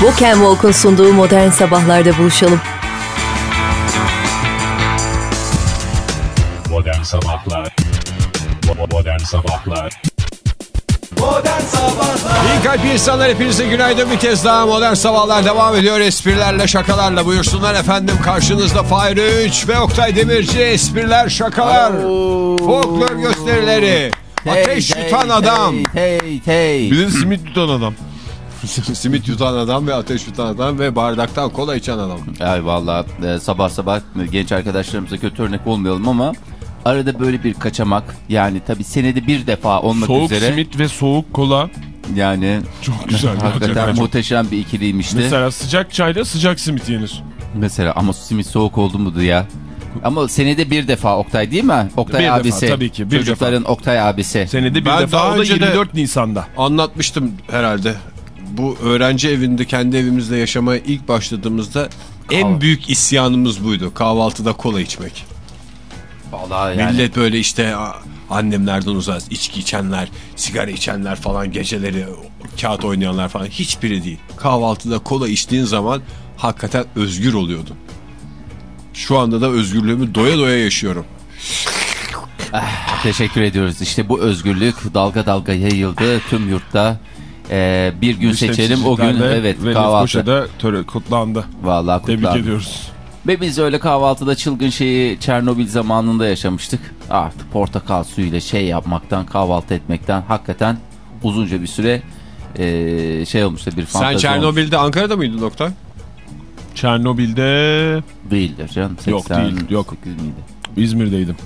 Walk and Walk'un sunduğu Modern Sabahlar'da buluşalım. Modern Sabahlar. Modern Sabahlar. Modern Sabahlar. İyi kalp insanlar hepinize günaydın. Bir kez daha modern sabahlar devam ediyor. Esprilerle şakalarla buyursunlar efendim. Karşınızda Fahir Öğünç ve Oktay Demirci. Espriler şakalar folklor gösterileri. Ateş yutan adam. Hey hey. bir de simit yutan adam simit yutan adam ve ateş yutan adam ve bardaktan kola içen adam Ay valla e, sabah sabah genç arkadaşlarımıza kötü örnek olmayalım ama arada böyle bir kaçamak yani tabi senede bir defa olmak Soğuk üzere simit ve soğuk kola yani çok güzel. hakikaten hakikaten. muhteşem bir ikiliymişti. Mesela, Mesela sıcak çayla sıcak simit yenir. ama simit soğuk oldu mu ya? Ama senede bir defa Oktay değil mi? Oktay Bir defa, abisi. tabii ki, bir Çocukların Oktay abisi. Senede bir Ben defa daha o da önce de- 24 Nisan'da. anlatmıştım herhalde bu öğrenci evinde kendi evimizde yaşamaya ilk başladığımızda en büyük isyanımız buydu kahvaltıda kola içmek. Vallahi yani. Millet böyle işte annemlerden uzak içki içenler, sigara içenler falan geceleri kağıt oynayanlar falan hiçbiri değil. Kahvaltıda kola içtiğin zaman hakikaten özgür oluyordun. Şu anda da özgürlüğümü doya doya yaşıyorum. Teşekkür ediyoruz. İşte bu özgürlük dalga dalga yayıldı tüm yurtta. Ee, bir gün seçelim o gün evet ve kahvaltı. Lefkoşa'da töre kutlandı. Vallahi Tebrik kutlandı. ediyoruz. Ve biz öyle kahvaltıda çılgın şeyi Çernobil zamanında yaşamıştık. Artık portakal suyuyla şey yapmaktan, kahvaltı etmekten hakikaten uzunca bir süre eee, şey olmuştu bir Sen fantezi Çernobil'de Ankara'da mıydın Oktay? Çernobil'de olmuş. Değildir canım. Yok, 80, değil, yok. 8 miydi? İzmir'deydim.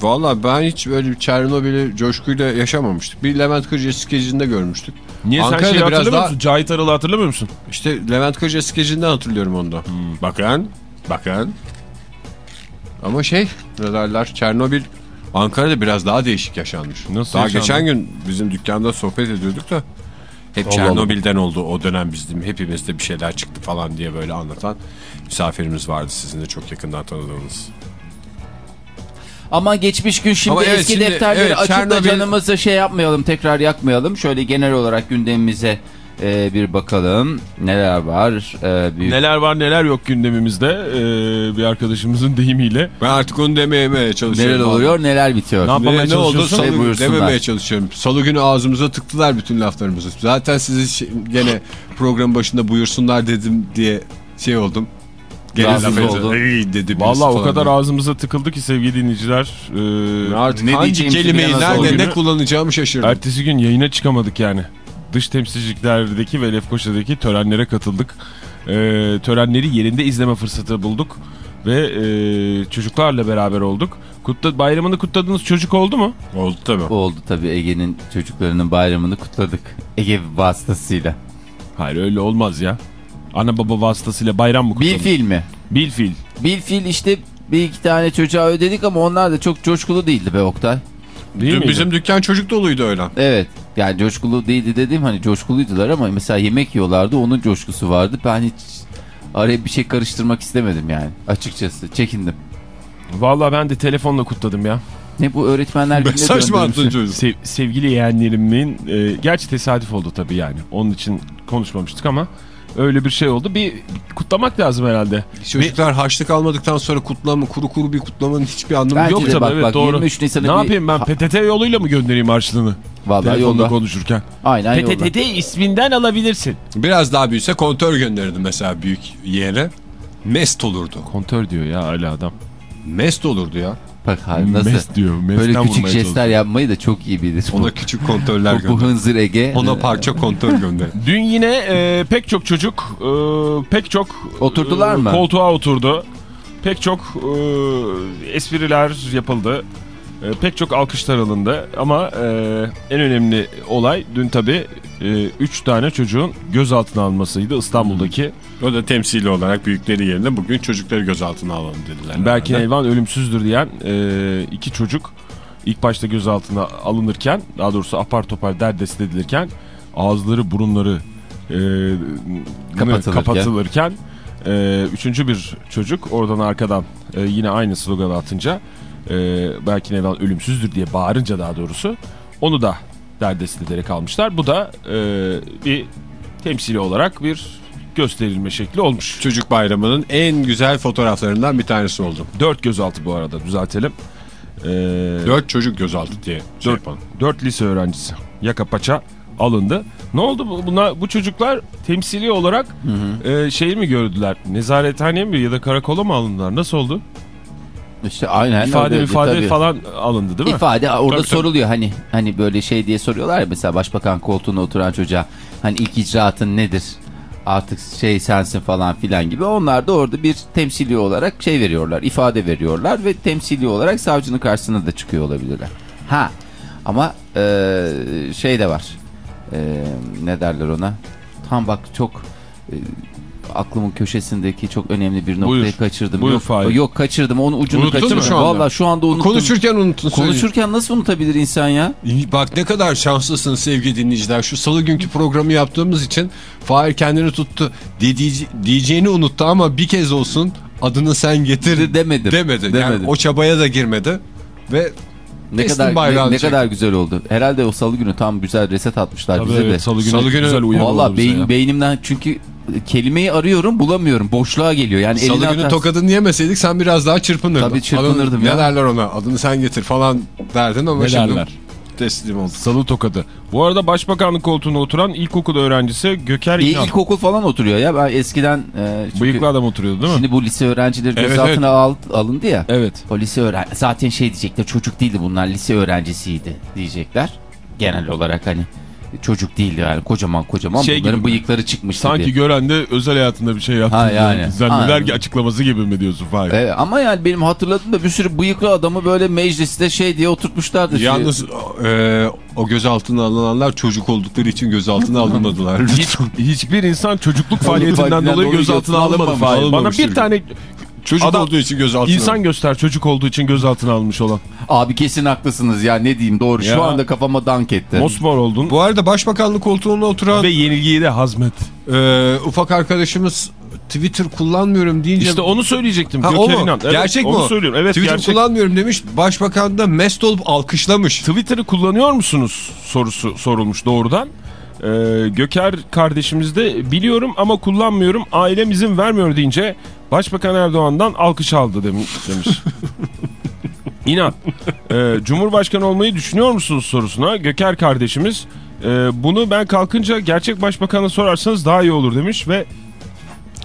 Valla ben hiç böyle bir Çernobil'i coşkuyla yaşamamıştık. Bir Levent Kırca skecinde görmüştük. Niye sen Ankara'da şeyi biraz hatırlamıyor daha- musun? Cahit Aral'ı hatırlamıyor musun? İşte Levent Kırca skecinden hatırlıyorum onu da. Hmm. Bakın, bakın. Ama şey, ne derler, Çernobil Ankara'da biraz daha değişik yaşanmış. Nasıl daha yaşandı? geçen gün bizim dükkanda sohbet ediyorduk da hep Allah Çernobil'den oldu o dönem bizim hepimizde bir şeyler çıktı falan diye böyle anlatan misafirimiz vardı sizin de çok yakından tanıdığınız. Ama geçmiş gün şimdi Ama evet, eski şimdi, defterleri evet, açıp da canımızı şey yapmayalım, tekrar yakmayalım. Şöyle genel olarak gündemimize eee, bir bakalım. Neler var? Eee, büyük... Neler var neler yok gündemimizde ee, bir arkadaşımızın deyimiyle. Ben artık onu demeye çalışıyorum. Neler oluyor, neler bitiyor? Ne yapamaya Ne, ne oldu? Salı, Şey buyursunlar. dememeye çalışıyorum. Salı günü ağzımıza tıktılar bütün laflarımızı. Zaten sizi gene program başında buyursunlar dedim diye şey oldum. Laf oldun. Ey dedi Vallahi o kadar ağzımıza tıkıldı ki sevgili dinleyiciler. ee, Artık Ne hangi kelimeyi nerede ne kullanacağımı şaşırdım. Ertesi gün yayına çıkamadık yani. Dış temsilciliklerdeki ve Lefkoşa'daki törenlere katıldık. Ee, törenleri yerinde izleme fırsatı bulduk. Ve ee, çocuklarla beraber olduk. Kutla, bayramını kutladığınız çocuk oldu mu? Oldu tabii. Oldu tabii Ege'nin çocuklarının bayramını kutladık. Ege vasıtasıyla. Hayır öyle olmaz ya. Ana baba vasıtasıyla bayram mı kutlanır? Bil filmi. Bil fil. Bil fil işte bir iki tane çocuğa ödedik ama onlar da çok coşkulu değildi be Oktay. Değil Dün miydi? bizim dükkan çocuk doluydu öyle. Evet. Yani coşkulu değildi dediğim hani coşkuluydular ama mesela yemek yiyorlardı onun coşkusu vardı. Ben hiç araya bir şey karıştırmak istemedim yani açıkçası çekindim. Vallahi ben de telefonla kutladım ya. Ne bu öğretmenler gününe Mesaj mı attın döndürmüşsün? çocuk? Sev- sevgili yeğenlerimin e, gerçi tesadüf oldu tabii yani. Onun için konuşmamıştık ama öyle bir şey oldu. Bir kutlamak lazım herhalde. Çocuklar harçlık almadıktan sonra kutlama, kuru kuru bir kutlamanın hiçbir anlamı Bence yok. Yok tabii bak, evet bak, doğru. 23 Nisan'ı ne bir- yapayım ben PTT yoluyla mı göndereyim harçlığını? Vallahi Telefonla yolda. konuşurken. Aynen yolda. PTT isminden alabilirsin. Biraz daha büyüse kontör gönderirdi mesela büyük yeğene. Mest olurdu. Kontör diyor ya hala adam. Mest olurdu ya. Hayır, nasıl? Mest diyor. Böyle küçük jestler çalışıyor. yapmayı da çok iyi bilir. Ona küçük kontörler bu, bu gönder. hınzır Ege. Ona parça kontör gönder. Dün yine e, pek çok çocuk e, pek çok Oturdular e, mı? koltuğa oturdu. Pek çok e, espriler yapıldı. E, pek çok alkışlar alındı. Ama e, en önemli olay dün tabii 3 tane çocuğun gözaltına alınmasıydı İstanbul'daki. O da temsili olarak büyükleri yerine bugün çocukları gözaltına alalım dediler. Belki herhalde. Elvan ölümsüzdür diyen e, iki çocuk ilk başta gözaltına alınırken daha doğrusu apar topar derdest edilirken ağızları burunları e, Kapatılırken. kapatılırken e, üçüncü bir çocuk oradan arkadan e, yine aynı sloganı atınca e, belki Elvan ölümsüzdür diye bağırınca daha doğrusu onu da derdest ederek almışlar. Bu da e, bir temsili olarak bir gösterilme şekli olmuş. Çocuk bayramının en güzel fotoğraflarından bir tanesi oldu. Dört gözaltı bu arada düzeltelim. Ee, Dört çocuk gözaltı diye şey dört, yapalım. dört lise öğrencisi yaka paça alındı. Ne oldu bu- buna bu çocuklar temsili olarak e, şey mi gördüler? Nezarethaneye mi ya da karakola mı alındılar? Nasıl oldu? İşte aynen İfade öyle, ifade tabii. falan alındı değil mi? İfade orada Tabii, tabii. soruluyor hani hani böyle şey diye soruyorlar ya mesela başbakan koltuğuna oturan çocuğa hani ilk icraatın nedir? Artık şey sensin falan filan gibi. Onlar da orada bir temsili olarak şey veriyorlar, ifade veriyorlar ve temsili olarak savcının karşısına da çıkıyor olabilirler. Ha ama e, şey de var. E, ne derler ona? Tam bak çok e, aklımın köşesindeki çok önemli bir noktayı Buyur. kaçırdım. Buyur yok, Fahir. yok kaçırdım. Onun ucunu Unuttun kaçırdım. şu anda? Vallahi şu anda unuttum. Konuşurken unuttun. Konuşurken nasıl unutabilir insan ya? Bak ne kadar şanslısınız sevgili dinleyiciler. Şu salı günkü programı yaptığımız için Fahir kendini tuttu. Dediği, diyeceğini unuttu ama bir kez olsun adını sen getir De- demedim. demedi. Yani Demedim. o çabaya da girmedi. Ve Ne kadar ne, kadar güzel oldu. Herhalde o salı günü tam güzel reset atmışlar Tabii bize de. evet, salı günü, Salı günü- güzel uyandı Valla beyin, beynimden çünkü kelimeyi arıyorum bulamıyorum. Boşluğa geliyor. Yani salı günü atarsın. tokadını yemeseydik sen biraz daha çırpınırdın. Tabii çırpınırdım Adını- ya. Ne derler ona adını sen getir falan derdin ama Ne şimdi derler? teslim oldun. Salı tokadı. Bu arada başbakanlık koltuğuna oturan ilkokul öğrencisi Göker İyi, İnan. ilkokul falan oturuyor ya. Ben eskiden e, çünkü Bıyıklı adam oturuyordu değil mi? şimdi bu lise öğrencileri Evet, gözaltına al- alındı ya. Evet. O lise öğren zaten şey diyecekler çocuk değildi bunlar lise öğrencisiydi diyecekler. Genel olarak hani çocuk değildi yani kocaman kocaman Şey bunların gibi bıyıkları çıkmış Sanki gibi. gören de özel hayatında bir şey yaptı. Ha, yani. Zanneder ki açıklaması gibi mi diyorsun Fahir? E, ama yani benim hatırladığım da bir sürü bıyıklı adamı böyle mecliste şey diye oturtmuşlardı. Şey- Yalnız e, o gözaltına alınanlar çocuk oldukları için gözaltına alınmadılar. Hiç, hiçbir insan çocukluk faaliyetinden dolayı gözaltına alınmadı. Bana bir tane çocuk Adam- olduğu için gözaltına insan göster çocuk olduğu için gözaltına alınmış olan. Abi kesin haklısınız ya ne diyeyim doğru Ya. şu anda kafama dank etti. Mosmor oldun Bu arada başbakanlık koltuğuna oturan ve yenilgiyi de hazmet. e, ufak arkadaşımız Twitter kullanmıyorum deyince... İşte onu söyleyecektim. Ha, o Göker mu? İnan. Evet, gerçek mi onu o? söylüyorum. Evet Twitter gerçek. kullanmıyorum demiş. Başbakan da mest olup alkışlamış. Twitter'ı kullanıyor musunuz sorusu sorulmuş doğrudan. Ee, Göker kardeşimiz de biliyorum ama kullanmıyorum ailem izin vermiyor deyince Başbakan Erdoğan'dan alkış aldı demiş. demiş. İnan. Ee, Cumhurbaşkanı olmayı düşünüyor musunuz sorusuna Göker kardeşimiz e, bunu ben kalkınca gerçek başbakana sorarsanız daha iyi olur demiş ve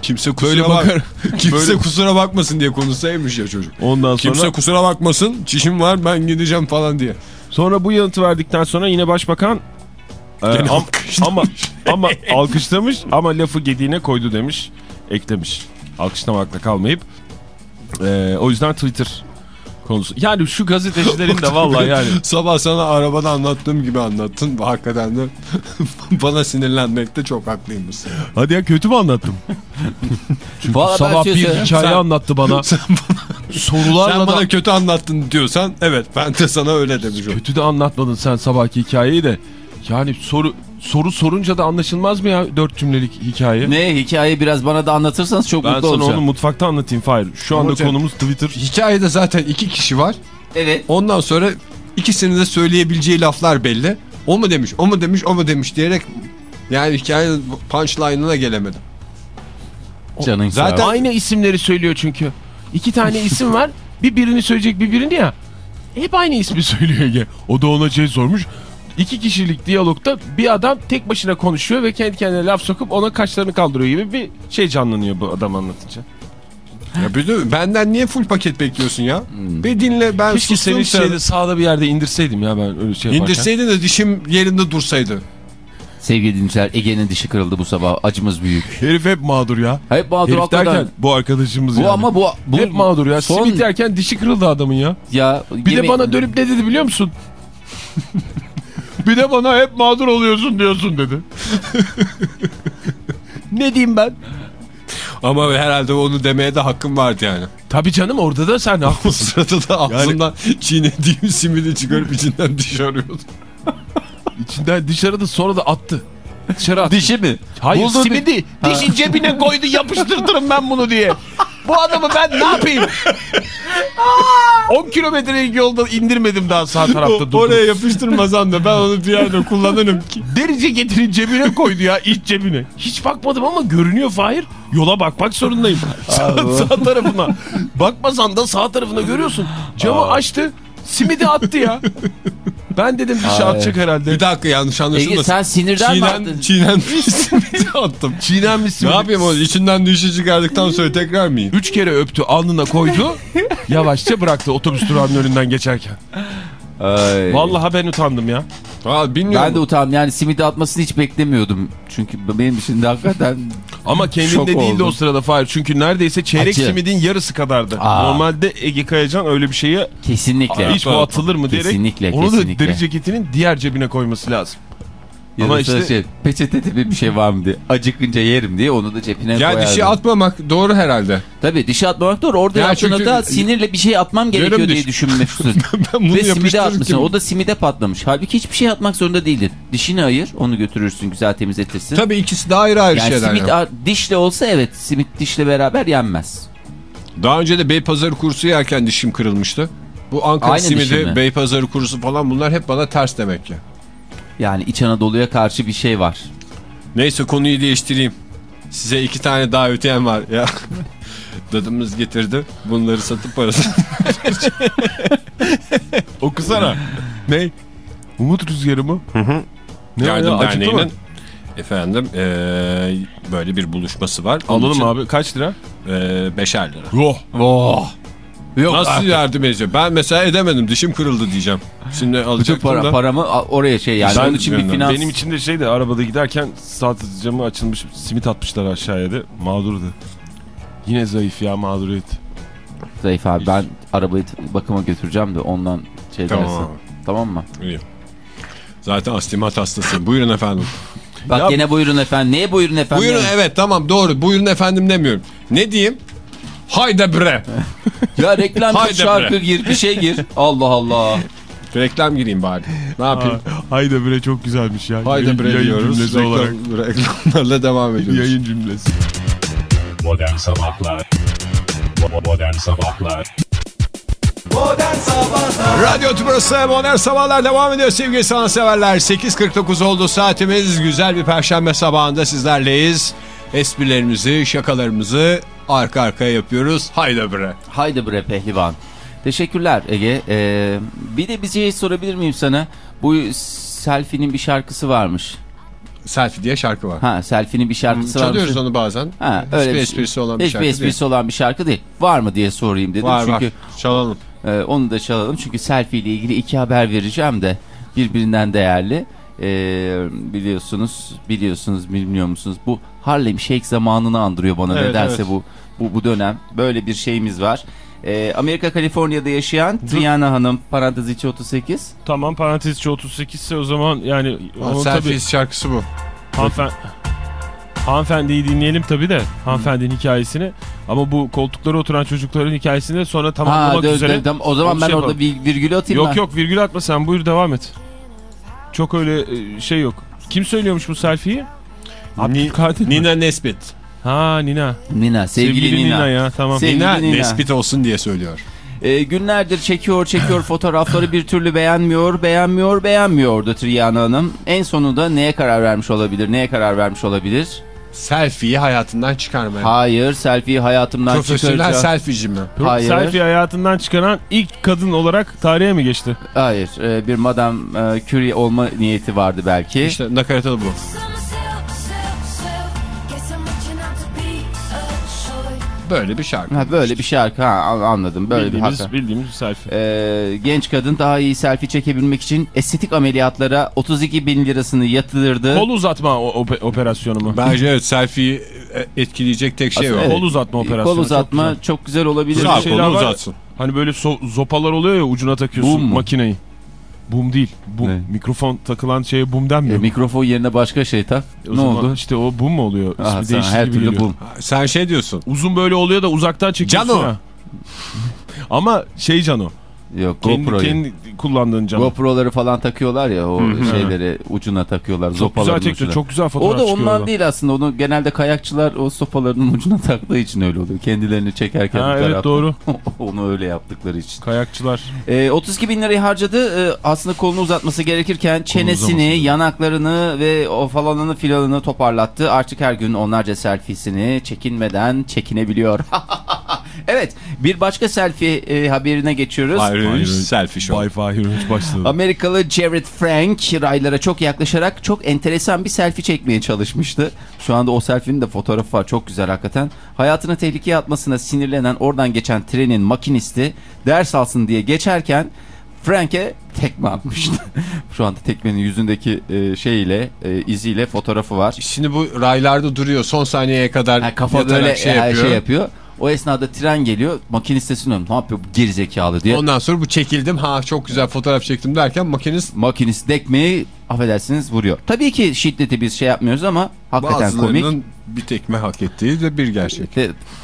Kimse Böyle kusura, bak bakar- Kimse Böyle- kusura bakmasın diye konuşsaymış ya çocuk. ondan sonra Kimse kusura bakmasın çişim var ben gideceğim falan diye. Sonra bu yanıtı verdikten sonra yine başbakan e, am- ama ama alkışlamış ama lafı gediğine koydu demiş, eklemiş. Alkışlamakla kalmayıp e, o yüzden Twitter konusu. Yani şu gazetecilerin de vallahi yani Sabah sana arabada anlattığım gibi anlattın. Hakikaten de bana sinirlenmekte çok haklıymışsın. hadi ya kötü mü anlattım? Çünkü Vallahi sabah şey bir söyleyeyim. hikaye Sen- anlattı bana. Sorularla Sen da bana kötü anlattın diyorsan evet ben de sana öyle demiş oldum. kötü de anlatmadın sen sabahki hikayeyi de. Yani soru soru sorunca da anlaşılmaz mı ya dört cümlelik hikaye? Ne hikaye biraz bana da anlatırsanız çok Ben mutlu sana olacağım. onu mutfakta anlatayım Fahir. Şu anda Hocam- konumuz Twitter. Hikayede zaten iki kişi var. Evet. Ondan sonra ikisinin de söyleyebileceği laflar belli. O mu demiş, o mu demiş, o mu demiş diyerek yani hikayenin punchline'ına gelemedim. Canın sağ Zaten-. Aynı isimleri söylüyor çünkü. İki tane isim var. Bir birini söyleyecek bir birini ya. Hep aynı ismi söylüyor Ege. O da ona şey sormuş. İki kişilik diyalogda bir adam tek başına konuşuyor ve kendi kendine laf sokup ona kaşlarını kaldırıyor gibi bir şey canlanıyor bu adam anlatınca. Ya bir de benden niye full paket bekliyorsun ya? Bir dinle ben Keşke seni sen. şeyde sağda bir yerde indirseydim ya ben öyle şey yaparken. İndirseydin de dişim yerinde dursaydı. Sevgili dinleyiciler Ege'nin dişi kırıldı bu sabah. Acımız büyük. Herif hep mağdur ya. Hep mağdur Herif hakikaten. derken bu arkadaşımız Bu yani. ama bu, bu hep mağdur ya. Son Simit yerken dişi kırıldı adamın ya. ya Bir yeme- de bana dönüp ne dedi biliyor musun? bir de bana hep mağdur oluyorsun diyorsun dedi. ne diyeyim ben? Ama herhalde onu demeye de hakkım vardı yani. Tabii canım orada da sen O haklısın. sırada da ağzımdan çiğnediğim simidi çıkarıp içinden diş arıyordum. İçinden dışarıda sonra da attı. Dışarı attı. Dişi mi? Hayır Buldu simidi dişin cebine koydu yapıştırtırım ben bunu diye. Bu adamı ben ne yapayım? 10 kilometrelik yolda indirmedim daha sağ tarafta durdum. Oraya yapıştırmasam da ben onu bir yerde kullanırım ki. Deri ceketini cebine koydu ya iç cebine. Hiç bakmadım ama görünüyor Fahir. Yola bakmak zorundayım. sağ, sağ tarafına. Bakmasan da sağ tarafına görüyorsun. Camı açtı. Simidi attı ya. Ben dedim bir şey atacak herhalde. Bir dakika yanlış anlaşılmasın. Ege sen sinirden mi Çiğnen, attın? çiğnenmiş simidi attım. Çiğnenmiş Ne simidi. yapayım o içinden dişi çıkardıktan sonra tekrar mı yiyeyim? Üç kere öptü alnına koydu. Yavaşça bıraktı otobüs durağının önünden geçerken. Ay. Vallahi ben utandım ya. Aa, bilmiyorum. Ben de utandım. Yani simidi atmasını hiç beklemiyordum. Çünkü benim için de hakikaten Ama Şok kendinde değildi oldum. o sırada Fahir. Çünkü neredeyse çeyrek Acı. simidin yarısı kadardı. Aa. Normalde Ege Kayacan öyle bir şeye kesinlikle. hiç bu atılır mı diyerek Kesinlikle, onu kesinlikle. da deri ceketinin diğer cebine koyması lazım. Ama işte şey, peçete tipi bir şey var mı diye. Acıkınca yerim diye onu da cebine Ya koyardım. dişi atmamak doğru herhalde. Tabii dişi atmamak doğru. Orada Ya çünkü- da sinirle bir şey atmam gerekiyor diye diş- düşünmüşsün. Ve simide atmışsın. O da simide patlamış. Halbuki hiçbir şey atmak zorunda değildin. Dişini ayır, onu götürürsün, güzel temizletirsin. Tabii ikisi de ayrı ayrı yani şeyler. simit ya. dişle olsa evet, simit dişle beraber yenmez. Daha önce de Beypazarı kurusu yerken dişim kırılmıştı. Bu Ankara Aynı simidi, mi? Beypazarı kurusu falan bunlar hep bana ters demek ki. Yani İç Anadolu'ya karşı bir şey var. Neyse konuyu değiştireyim. Size iki tane daha öteyen var ya. Dadımız getirdi. Bunları satıp parasını. Okusana. ne? Umut Rüzgarı mı? Hı hı. Ne Yardım ya? Derneği'nin efendim eee, böyle bir buluşması var. Onun Alalım için, abi. Kaç lira? eee, beşer lira. Roh. Oh. Yok Nasıl artık. yardım edeceğim? Ben mesela edemedim. Dişim kırıldı diyeceğim. Şimdi Bütün alacaktım para, da. paramı oraya şey yani Ben- onun için bir finans. Benim için de şey de arabada giderken saat camı açılmış simit atmışlar aşağıya da mağdurdu. Yine zayıf ya mağduriyet. Zayıf abi ben arabayı bakıma götüreceğim de ondan şey Tamam dersin. Tamam mı? İyi. Zaten astigmat hastasıyım. Buyurun efendim. Bak Ya- gene buyurun efendim. Neye buyurun efendim? Buyurun evet tamam doğru. Buyurun efendim demiyorum. Ne diyeyim? Hayda bre. Ya reklam şarkı bre. gir bir şey gir. Allah Allah. Reklam gireyim bari. Ne yapayım? Hayda bre çok güzelmiş ya. Hayda bre yayın diyoruz. cümlesi Reklam, olarak. reklamlarla devam ediyoruz. Yayın cümlesi. Modern Sabahlar Modern Sabahlar Modern Sabahlar Radyo Tübrası Modern Sabahlar devam ediyor sevgili sanatseverler. 8.49 oldu saatimiz. Güzel bir perşembe sabahında sizlerleyiz. Esprilerimizi, şakalarımızı arka arkaya yapıyoruz. Hayda bre. Haydi bre pehlivan. Teşekkürler Ege. Ee, bir de bir şey sorabilir miyim sana? Bu Selfie'nin bir şarkısı varmış. Selfie diye şarkı var. Ha Selfie'nin bir şarkısı Çalıyoruz varmış. onu bazen. Ha, Hiçbir öyle bir şey- esprisi olan bir Hiçbir şarkı esprisi olan bir şarkı değil. Var mı diye sorayım dedim. değil. Var Çünkü var. Çalalım. e, onu da çalalım. Çünkü selfie ile ilgili iki haber vereceğim de birbirinden değerli. E, biliyorsunuz, biliyorsunuz, bilmiyor musunuz? Bu Harlem Shake zamanını andırıyor bana Evet, nedense evet. bu bu bu dönem. Böyle bir şeyimiz var. E, Amerika Kaliforniya'da yaşayan Triana Hanım parantez içi 38. Tamam parantez içi 38 ise o zaman yani onu tabii Selfie şarkısı bu. hanımefendi, hanımefendiyi dinleyelim tabii de hanımefendinin hikayesini. Ama bu koltuklara oturan çocukların hikayesini sonra tamamlamak dö- üzere. dö- tam- o zaman ben şey orada yapalım. bir virgül atayım Yok ben. yok virgül atma sen buyur devam et. Çok öyle e, şey yok. Kim söylüyormuş bu selfie'yi? Abdülkadir? Nina Nesbit. Ha Nina. Nina, sevgili, Nina. ya tamam. Sevgili Nina, Nina. Nesbit olsun diye söylüyor. Ee, günlerdir çekiyor çekiyor fotoğrafları bir türlü beğenmiyor beğenmiyor beğenmiyordu Triana Hanım. En sonunda neye karar vermiş olabilir neye karar vermiş olabilir? Selfie'yi hayatından çıkarmaya. Hayır selfie'yi hayatımdan Profesyonel çıkaracağım. selfieci mi? Hayır. Selfie hayatından çıkaran ilk kadın olarak tarihe mi geçti? Hayır e, bir Madame e, Curie olma niyeti vardı belki. İşte nakaratı bu. Böyle bir şarkı. Ha, böyle bir şarkı ha, an- anladım böyle bir bildiğimiz, hakika. bildiğimiz bir selfie. Ee, genç kadın daha iyi selfie çekebilmek için estetik ameliyatlara 32 bin lirasını yatırdı. Kol uzatma operasyonu mu? Bence evet selfie'yi e, etkileyecek tek şey o. Evet. Kol uzatma operasyonu. Kol çok uzatma güzel. çok güzel, olabilir. Sağ kolunu uzatsın. Hani böyle so- zopalar oluyor ya ucuna takıyorsun Boom makineyi. Boom değil. Boom. Ne? Mikrofon takılan şeye E, denmiyor. mu? mikrofon yerine başka şey tak. O ne oldu? İşte o boom mu oluyor? Ah, İsmi sana değişik her türlü geliyor. bul. Sen şey diyorsun. Uzun böyle oluyor da uzaktan çekiyorsun Cano. Ama şey Cano. Yok Kendi, GoPro'yu. kendi kullandığın camı. GoPro'ları falan takıyorlar ya o şeyleri ucuna takıyorlar. Çok güzel ucuna. çok güzel O fotoğraf da çıkıyor ondan değil aslında. Onu genelde kayakçılar o sopalarının ucuna taktığı için öyle oluyor. Kendilerini çekerken Ha, evet, doğru. Onu öyle yaptıkları için. Kayakçılar. Ee, 32 bin lirayı harcadı. Ee, aslında kolunu uzatması gerekirken çenesini, uzamasın. yanaklarını ve o falanını filanını toparlattı. Artık her gün onlarca selfiesini çekinmeden çekinebiliyor. evet bir başka selfie e, haberine geçiyoruz. Ayrılmış selfie show. Bay Fahir Önç başladı. Amerikalı Jared Frank raylara çok yaklaşarak çok enteresan bir selfie çekmeye çalışmıştı. Şu anda o selfie'nin de fotoğrafı var. Çok güzel hakikaten. Hayatını tehlikeye atmasına sinirlenen oradan geçen trenin makinisti ders alsın diye geçerken Frank'e tekme atmıştı. Şu anda tekmenin yüzündeki e, şeyiyle, e, iziyle fotoğrafı var. Şimdi bu raylarda duruyor son saniyeye kadar Ha, kafa böyle şey e, yapıyor. şey yapıyor. O esnada tren geliyor. Makiniste sınıyor. Ne yapıyor bu gerizekalı diye. Ondan sonra bu çekildim ha çok güzel fotoğraf çektim derken makinist makinist dekmeyi affedersiniz vuruyor. Tabii ki şiddeti biz şey yapmıyoruz ama hakikaten komik. bazılarının bir tekme hak ettiği de bir gerçek.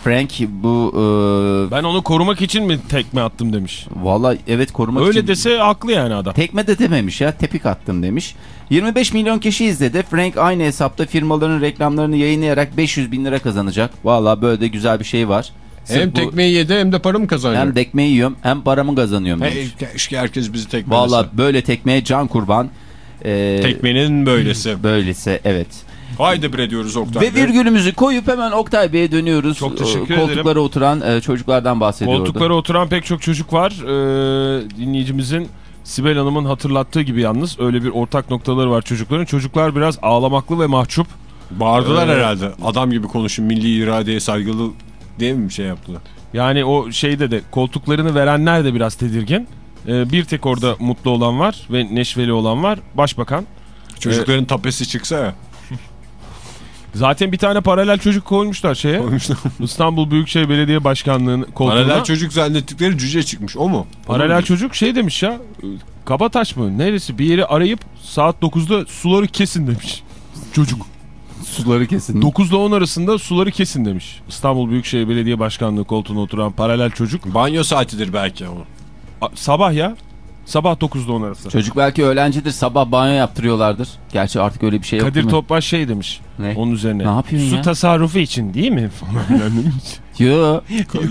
Frank bu e, Ben onu korumak için mi tekme attım demiş. valla evet korumak Öyle için dese haklı yani adam. tekme de dememiş ya tepik attım demiş. 25 milyon kişi izledi. Frank aynı hesapta firmaların reklamlarını yayınlayarak 500 bin lira kazanacak. Valla böyle de güzel bir şey var. Sırf Hem bu- tekmeyi yedi hem de para mı kazanacak? hem dekmeyi yiyorum hem paramı kazanıyorum. Hey, keşke herkes bizi tekmelese. Valla böyle tekmeye can kurban. Ee, Tekmenin böylesi. Böylesi evet. Haydi bre diyoruz Oktay Ve virgülümüzü koyup hemen Oktay Bey'e dönüyoruz. Çok teşekkür Ee, Koltuklara ederim. oturan e, çocuklardan bahsediyordu. Koltuklara oturan pek çok çocuk var. Ee, dinleyicimizin Sibel Hanım'ın hatırlattığı gibi yalnız öyle bir ortak noktaları var çocukların. Çocuklar biraz ağlamaklı ve mahcup. Bağırdılar Ee, herhalde. Adam gibi konuşun milli iradeye saygılı diye mi bir şey yaptılar? Yani o şeyde de koltuklarını verenler de biraz tedirgin. Ee, bir tek orada mutlu olan var ve neşveli olan var. Başbakan. Çocukların tapesi çıksa ya. Zaten bir tane paralel çocuk koymuşlar şeye. Koymuşlar. İstanbul Büyükşehir Belediye Başkanlığı'nın koltuğuna. Paralel çocuk zannettikleri cüce çıkmış o mu? Paralel çocuk şey demiş ya. Kabataş mı? Neresi? Bir yeri arayıp saat 9'da suları kesin demiş. Çocuk. Suları kesin. 9 ile 10 arasında suları kesin demiş. İstanbul Büyükşehir Belediye Başkanlığı koltuğuna oturan paralel çocuk. Banyo saatidir belki o. A- sabah ya. Sabah 9 ile 10 arası. Çocuk belki öğrencidir sabah banyo yaptırıyorlardır. Gerçi artık öyle bir şey yok Kadir değil mi? Topbaş şey demiş. Ne? Onun üzerine. Ne yapıyorsun Su ya? tasarrufu için değil mi? Yo.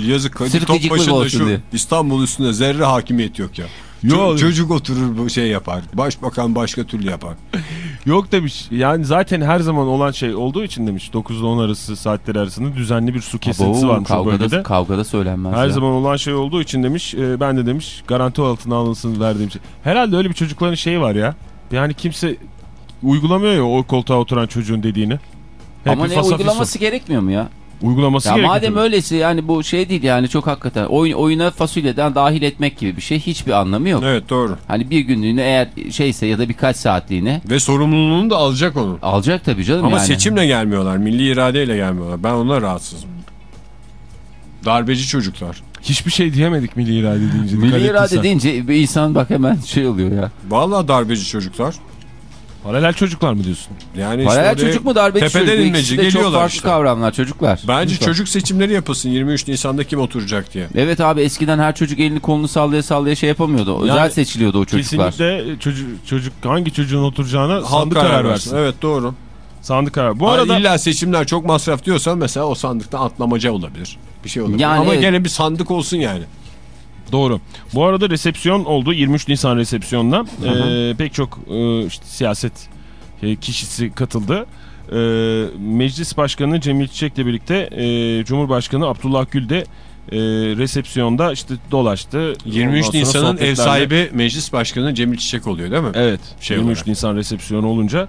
Yazık Kadir Topbaş'ın da şu diye. İstanbul üstünde zerre hakimiyet yok ya. Yok. çocuk oturur bu şey yapar. Başbakan başka türlü yapar. Yok demiş. Yani zaten her zaman olan şey olduğu için demiş. 9 ile 10 arası saatleri arasında düzenli bir su kesintisi Abo, varmış o bölgede. kavgada, kavgada söylenmez Her ya. zaman olan şey olduğu için demiş. e, ben de demiş garanti altına alınsın verdiğim şey. Herhalde öyle bir çocukların şeyi var ya. Yani kimse uygulamıyor ya o koltuğa oturan çocuğun dediğini. Hep Ama ne uygulaması gerekmiyor mu ya? Uygulaması Ya gerekiyor. madem tabii. öyleyse yani bu şey değil yani çok hakikaten oyun oyuna fasulyeden dahil etmek gibi bir şey hiçbir anlamı yok. Evet doğru. Hani bir günlüğüne eğer şeyse ya da birkaç saatliğine Ve sorumluluğunu da alacak onun. alacak tabii canım Ama yani. seçimle gelmiyorlar. Milli iradeyle gelmiyorlar. Ben ona rahatsızım. Darbeci çocuklar. Hiçbir şey diyemedik milli irade deyince. Milli irade deyince bir insan bak hemen şey oluyor ya. Vallahi darbeci çocuklar. Paralel çocuklar mı diyorsun? Yani işte Paralel oraya çocuk mu darbeci tepeden çocuk mu? inmeci de çok geliyorlar farklı işte. kavramlar çocuklar. Bence Lütfen. çocuk seçimleri yapılsın 23 Nisan'da kim oturacak diye. Evet abi eskiden her çocuk elini kolunu sallaya sallaya şey yapamıyordu. Özel Yani seçiliyordu o çocuklar. Kesinlikle çocuk, çocuk hangi çocuğun oturacağına Halk sandık karar, versin. Evet doğru. Sandık karar. Bu Bu arada illa seçimler çok masraf diyorsan mesela o sandıkta atlamaca olabilir. Bir şey olabilir. Yani Ama evet. gene bir sandık olsun yani. Doğru. Bu arada resepsiyon oldu. 23 Nisan resepsiyonuna. Ee, pek çok e, işte, siyaset e, kişisi katıldı. Ee, Meclis Başkanı Cemil Çiçek'le birlikte e, Cumhurbaşkanı Abdullah Gül de e, resepsiyonda işte dolaştı. 23 Ondan sonra Nisan'ın ev sahibi meclis başkanı Cemil Çiçek oluyor değil mi? Evet. Şey 23 olarak. Nisan resepsiyonu olunca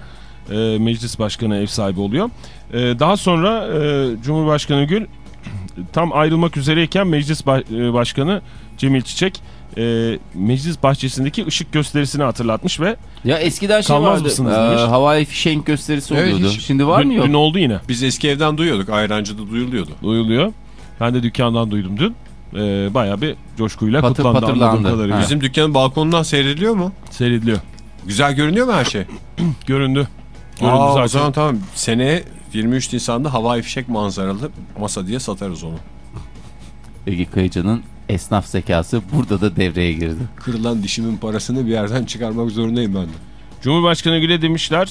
e, meclis başkanı ev sahibi oluyor. E, daha sonra e, Cumhurbaşkanı Gül tam ayrılmak üzereyken meclis e, başkanı Cemil Çiçek e, meclis bahçesindeki ışık gösterisini hatırlatmış ve Ya eskiden şey Kalmaz vardı. mısınız e, demiş. havai fişenk gösterisi Evet, oluyordu. hiç- Şimdi var dün, mı yok? dün oldu yine Biz eski evden duyuyorduk. Ayrancı'da duyuluyordu. duyuluyor. Ben de dükkandan duydum dün. E, bayağı bir coşkuyla Patır kutlandı patırlandı. anladığım kadarıyla. Ha. Bizim dükkanın balkonundan seyrediliyor mu? Seyrediliyor. Güzel görünüyor mu her şey? Göründü. Göründü Aa, zaten. o zaman tamam. Seneye 23 Nisan'da havai fişek manzaralı masa diye satarız onu. Ege Kayıcı'nın esnaf zekası burada da devreye girdi. Kırılan dişimin parasını bir yerden çıkarmak zorundayım ben de. Cumhurbaşkanı Gül'e demişler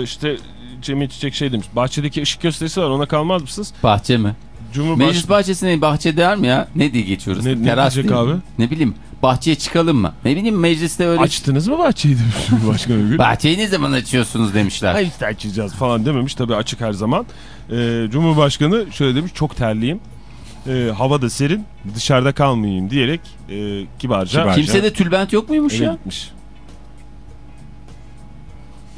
e, işte Cemil Çiçek şey demiş. Bahçedeki ışık gösterisi var ona kalmaz mısınız? Bahçe mi? Cumhurbaş... Meclis bahçesine bahçe der mi ya? Ne diye geçiyoruz? Ne- ne Teras diyecek mi? abi? Ne bileyim bahçeye çıkalım mı? Ne bileyim mecliste öyle... Açtınız mı bahçeyi demiş Cumhurbaşkanı Gül. Bahçeyi ne zaman açıyorsunuz demişler. Hayır işte açacağız falan dememiş tabii açık her zaman. E, Cumhurbaşkanı şöyle demiş çok terliyim. E, hava da serin dışarıda kalmayayım diyerek e, kibarca, Kibar. Kimsede tülbent yok muymuş eve ya? gitmiş.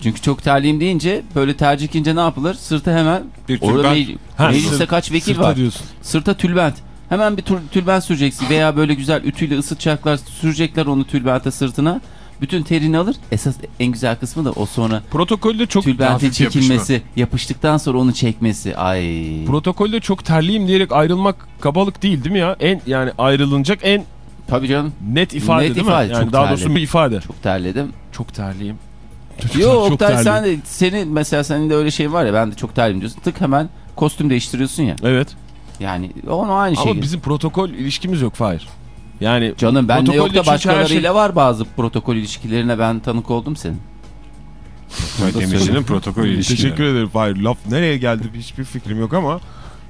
Çünkü çok terliyim deyince böyle tercikince ne yapılır? Sırta hemen Bir orada tülbent. mec- Ha, mecliste sırt- kaç vekil Sırta var? diyorsun. Sırta tülbent. Hemen bir tül- tülbent süreceksin veya böyle güzel ütüyle ısıtacaklar, sürecekler onu tülbente sırtına. Bütün terini alır. Esas en güzel kısmı da o sonra Protokolde çok tülbentin hafif çekilmesi, yapıştıktan sonra onu çekmesi. Ay. protokolde çok terliyim diyerek ayrılmak kabalık değil değil mi ya? En yani ayrılınacak en Tabii canım. net ifade Net değil ifade, mi? Yani çok daha terledim. doğrusu bir ifade. Çok terledim. Çok terliyim. Yo Çok Oktay sen de senin mesela senin de öyle şey var ya ben de çok terliyim diyorsun. Tık hemen kostüm değiştiriyorsun ya. Evet. Yani onu aynı şey. Ama bizim protokol ilişkimiz yok Fahir. Yani Canım ben de yok da başkalarıyla şey- var bazı protokol ilişkilerine ben tanık oldum senin. Demirci'nin protokol ilişkileri. Teşekkür ederim Fahir. Laf nereye geldi hiçbir fikrim yok ama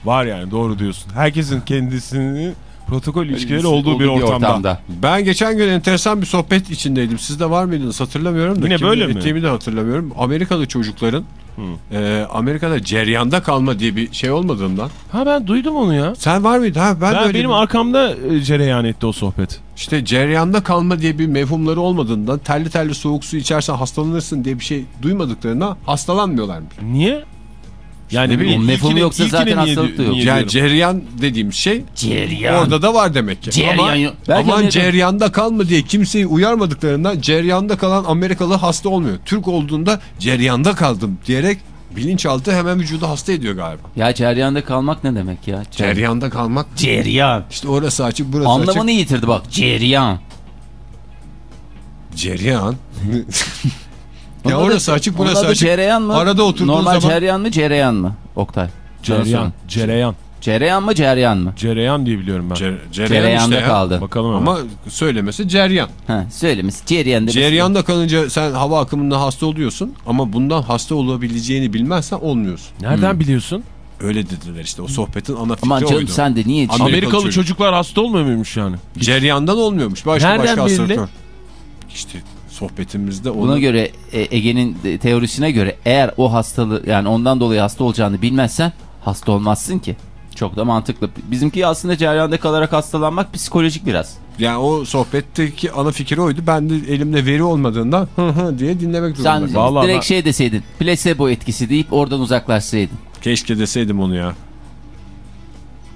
var yani doğru diyorsun. Herkesin kendisinin protokol ilişkileri olduğu, bir ortamda. Ben geçen gün enteresan bir sohbet içindeydim. Siz de var mıydınız hatırlamıyorum da. Yine böyle mi? ettiğimi de hatırlamıyorum. Amerikalı çocukların e, Amerika'da ceryanda kalma diye bir şey olmadığından. Ha ben duydum onu ya. Sen var mıydın? Ha, ben, Ben, benim bir- arkamda e, cereyan etti o sohbet. İşte ceryanda kalma diye bir mevhumları olmadığından terli terli soğuk su içersen hastalanırsın diye bir şey duymadıklarına hastalanmıyorlarmış. Niye? Yani Ne bileyim, o mefhum ilkine- yoksa ilkine zaten niye- hastalık da yok. niye Yani ceryan dediğim şey Ceryan. orada da var demek ki. Ceryan Ama yok. Aman ceryanda kalma diye kimseyi uyarmadıklarından ceryanda kalan Amerikalı hasta olmuyor. Türk olduğunda ceryanda kaldım diyerek bilinçaltı hemen vücudu hasta ediyor galiba. Ya ceryanda kalmak ne demek ya? Cer- Ceryanda kalmak Ceryan. işte orası açık burası Anlamını açık. yitirdi bak. Ceryan. Ceryan. ya Onda da- orası açık burası açık. Cereyan mı? Arada oturduğun Normal zaman- cereyan mı cereyan mı? Oktay. Cereyan. Cereyan. Cereyan mı cereyan mı? Cereyan diye biliyorum ben. Cer- cereyan Cereyanda işte kaldı. Bakalım ama. Ama söylemesi ceryan. Ha, söylemesi cereyan. Ceryanda kalınca sen hava akımında hasta oluyorsun ama bundan hasta olabileceğini bilmezsen olmuyorsun. Nereden biliyorsun? Öyle dediler işte o sohbetin ana fikri Aman canım oydu. sen de niye... Amerikalı Amerikalı çocuk. çocuklar hasta olmuyor muymuş yani? Ceryandan olmuyormuş. Başka Nereden başka belli? hastalıklar. İşte sohbetimizde onu... Buna göre e, Ege'nin teorisine göre eğer o hastalığı yani ondan dolayı hasta olacağını bilmezsen hasta olmazsın ki. Çok da mantıklı. Bizimki aslında ceryanda kalarak hastalanmak psikolojik biraz. Yani o sohbetteki ana fikri oydu. Ben de elimde veri olmadığından hı hı diye dinlemek Sen durumundayım. Vallahi direkt ben- şey deseydin placebo etkisi deyip oradan uzaklaşsaydın. Keşke deseydim onu ya.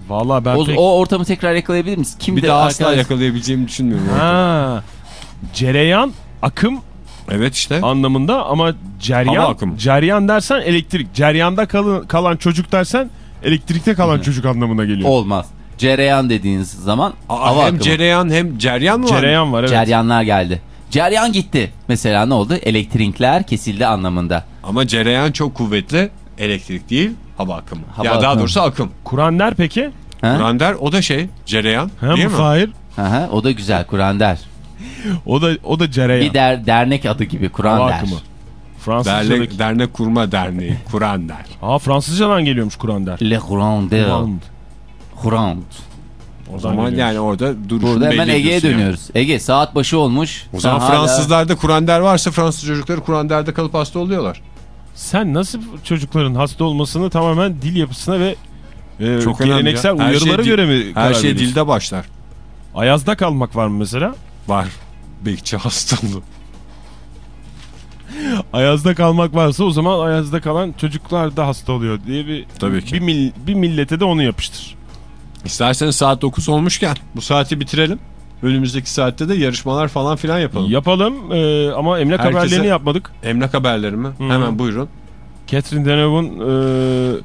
Vallahi ben O, pek... o ortamı tekrar yakalayabilir misin? Kim Bir de daha asla yakalayabileceğimi düşünmüyorum. Ha. Cereyan, akım Evet işte. anlamında ama Hava ceryan, akımı. ceryan dersen elektrik. Ceryanda kalan, kalan çocuk dersen elektrikte kalan çocuk anlamına geliyor. Olmaz. Cereyan dediğiniz zaman Aa, hava hem akımı. cereyan hem ceryan mı var? Cereyan var evet. Ceryanlar geldi. Ceryan gitti. Mesela ne oldu? Elektrikler kesildi anlamında. Ama cereyan çok kuvvetli. Elektrik değil hava akımı. Hava ya daha akımı. doğrusu akım. Kur'an der peki? Ha? Brander o da şey cereyan Ha değil mi? Fahir? Aha, o da güzel Kur'an der. O da o da cereyan. Bir der, dernek adı gibi Kur'an der. akımı. Fransızcadaki. Dernek, dernek kurma derneği. Kur'an der. Aa Fransızcadan geliyormuş Kur'an der. Le Kur'an der. Kur'an. Kur'an. O zaman yani orada duruşunu Burada hemen Ege'ye ediyorsun yani. dönüyoruz. Ege saat başı olmuş. O zaman Sen hala- Fransızlarda Kur'an der varsa Fransız çocukları Kur'an derde kalıp hasta oluyorlar. Sen nasıl çocukların hasta olmasını tamamen dil yapısına ve e, Çok geleneksel şey uyarılara dil- göre mi Her şey dilde başlar. Ayazda kalmak var mı mesela? Var. Bekçi hastalığı. Ayazda kalmak varsa o zaman ayazda kalan çocuklar da hasta oluyor diye bir Tabii ki. bir, mil- bir millete de onu yapıştır. İsterseniz saat 9 olmuşken bu saati bitirelim. Önümüzdeki saatte de yarışmalar falan filan yapalım. Yapalım e, ama emlak Herkese- haberlerini yapmadık. Emlak haberleri mi? Hı. Hemen buyurun. Catherine Deneuve'un e,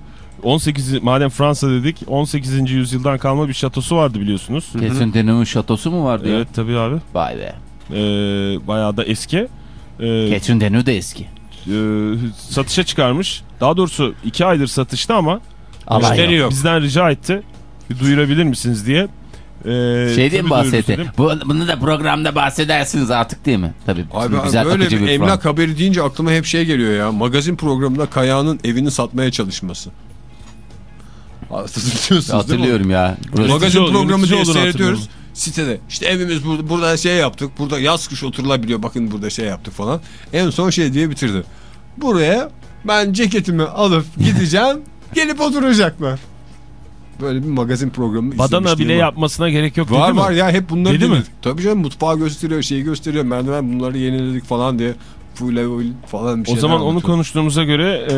18 madem Fransa dedik 18. yüzyıldan kalma bir şatosu vardı biliyorsunuz. Catherine Deneuve'un şatosu mu vardı ya? Evet tabii abi. Vay be. E, bayağı da eski. E, Catherine Deneuve de eski. e, satışa çıkarmış. Daha doğrusu 2 aydır satışta ama Ama Müşteri yok. bizden rica etti. Bir duyurabilir misiniz diye. Şey diye mi bahsetti? Bu, bunu da programda bahsedersiniz artık değil mi? Tabii. Abi güzel böyle bir bir emlak program. haberi deyince aklıma hep şey geliyor ya. Magazin programında Kayağı'nın evini satmaya çalışması. Hatırlıyorsunuz mi? Hatırlıyorum ya. Burası- Magazin Yönetici programı olduğunu diye seyrediyoruz. Sitede. İşte evimiz burada, burada şey yaptık. Burada yaz kış oturulabiliyor. Bakın burada şey yaptık falan. En son şey diye bitirdi. Buraya ben ceketimi alıp gideceğim. gelip oturacaklar. Böyle bir magazin programı Badana bile var. yapmasına gerek yok Var dedi var mi? ya hep bunları Dedi mi? denedik. Tabii canım mutfağı gösteriyor, şeyi gösteriyor. Merdiven bunları yeniledik falan diye. Full level falan bir O şeyler zaman onu konuştuğumuza göre e,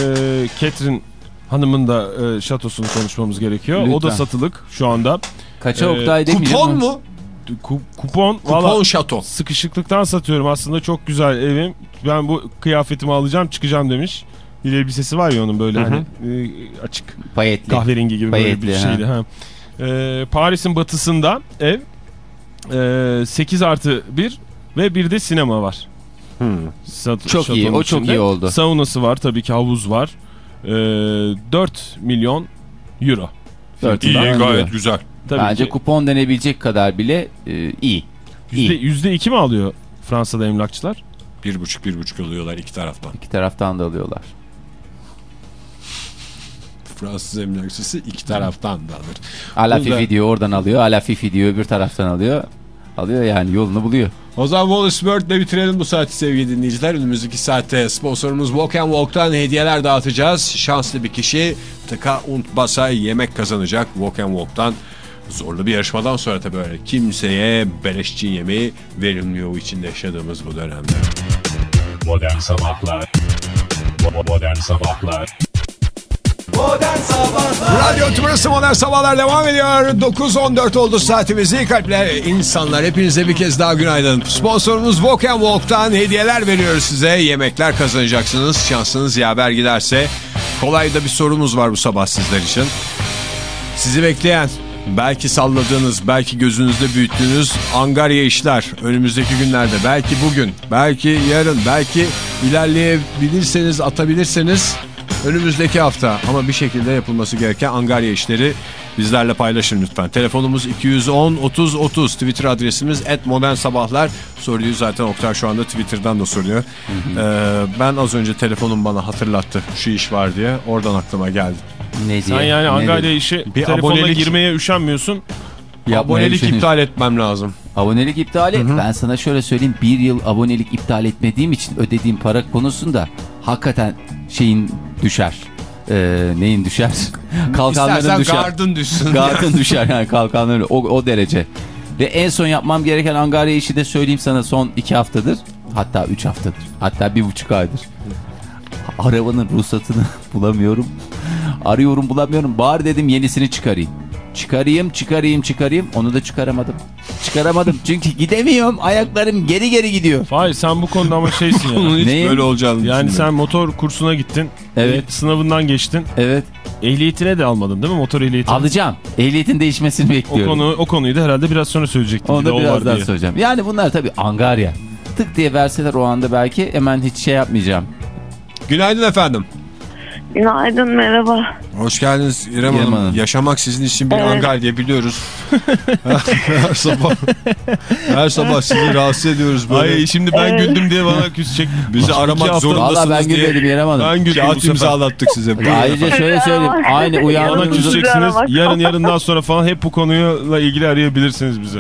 Catherine Hanım'ın da e, şatosunu konuşmamız gerekiyor. O da Lütfen. satılık şu anda. Kaça Ee, Oktay demeyeceğim Kupon ama- mu? Ku- kupon. Kupon Valla şato. sıkışıklıktan satıyorum aslında çok güzel evim. Ben bu kıyafetimi alacağım çıkacağım demiş. Bir elbisesi var ya onun böyle hani e, açık Payetli. kahverengi gibi böyle Bayetli, bir şeydi. Ha. Ee, Paris'in batısında ev e, 8 artı 1 ve bir de sinema var. Sat- Çok iyi, o çok içinde. iyi oldu. Saunası var tabii ki havuz var. Ee, 4 milyon euro. İyi gayet euro. güzel. Tabii Bence ki. kupon denebilecek kadar bile e, iyi. Yüzde, iyi. yüzde iki mi alıyor Fransa'da emlakçılar? Bir buçuk bir buçuk alıyorlar iki taraftan. İki taraftan da alıyorlar. Fransız emlakçısı iki taraftan da alır. Alafi Burada- video oradan alıyor. Alafi video öbür taraftan alıyor. Alıyor yani yolunu buluyor. O zaman Wallace Bird'le bitirelim bu saati sevgili dinleyiciler. Önümüzdeki saatte sponsorumuz Walk and Walk'tan hediyeler dağıtacağız. Şanslı bir kişi tıka und basay yemek kazanacak Walk and Walk'tan. Zorlu bir yarışmadan sonra tabii öyle kimseye beleşçi yemeği verilmiyor içinde yaşadığımız bu dönemde. Modern Sabahlar Modern Sabahlar Modern Sabahlar Radyo Tümrüsü Modern Sabahlar devam ediyor. 9.14 oldu saatimiz. İyi kalpler insanlar hepinize bir kez daha günaydın. Sponsorumuz Walk Walk'tan hediyeler veriyoruz size. Yemekler kazanacaksınız. Şansınız yaver giderse. Kolay da bir sorumuz var bu sabah sizler için. Sizi bekleyen, belki salladığınız, belki gözünüzde büyüttüğünüz angarya işler önümüzdeki günlerde, belki bugün, belki yarın, belki ilerleyebilirseniz, atabilirseniz önümüzdeki hafta ama bir şekilde yapılması gereken angarya işleri bizlerle paylaşın lütfen. Telefonumuz 210 30 30 Twitter adresimiz @modernsabahlar. Soruyu zaten Oktay şu anda Twitter'dan da soruyor. Ee, ben az önce telefonum bana hatırlattı şu iş var diye. Oradan aklıma geldi. Ne diye? Sen yani Angarya işi Bir telefonla abonelik- girmeye üşenmiyorsun. Yapmaya Abonelik iptal etmem lazım. Abonelik iptali. Ben sana şöyle söyleyeyim. Bir yıl abonelik iptal etmediğim için ödediğim para konusunda hakikaten şeyin düşer. Ee, neyin düşer? Kalkanların İstersen düşer. gardın düşsün. Gardın düşer yani kalkanların o, o derece. Ve en son yapmam gereken Angarya işi de söyleyeyim sana son iki haftadır. Hatta üç haftadır. Hatta bir buçuk aydır. Arabanın ruhsatını bulamıyorum. Arıyorum bulamıyorum. Bari dedim yenisini çıkarayım. Çıkarayım çıkarayım çıkarayım. Onu da çıkaramadım. Çıkaramadım çünkü gidemiyorum. Ayaklarım geri geri gidiyor. Hayır sen bu konuda ama şeysin ya. hiç Neyim? böyle olacağını Yani sen motor kursuna gittin. Evet. Sınavından geçtin. Evet. Ehliyetine de almadın değil mi motor ehliyetini? Alacağım. Ehliyetin değişmesini O, bekliyorum. konu, o konuyu da herhalde biraz sonra söyleyecektin. Onu da o biraz daha diye. söyleyeceğim. Yani bunlar tabii Angarya. Tık diye verseler o anda belki hemen hiç şey yapmayacağım. Günaydın efendim. Günaydın, merhaba. Hoş geldiniz İrem, İrem Hanım. Hanım. Yaşamak sizin için bir Evet. angarya biliyoruz. her sabah her sabah sizi rahatsız ediyoruz böyle. Ay şimdi ben Evet. güldüm diye bana küsecek. Bizi aramak zorundasınız Valla ben gülmedim yaramadım. Ben güldüm Kağıt imzalattık size. Ayrıca şöyle söyleyeyim. Aynı uyandığınızda... Küseceksiniz. Yarın yarından sonra falan hep bu konuyla ilgili arayabilirsiniz bizi.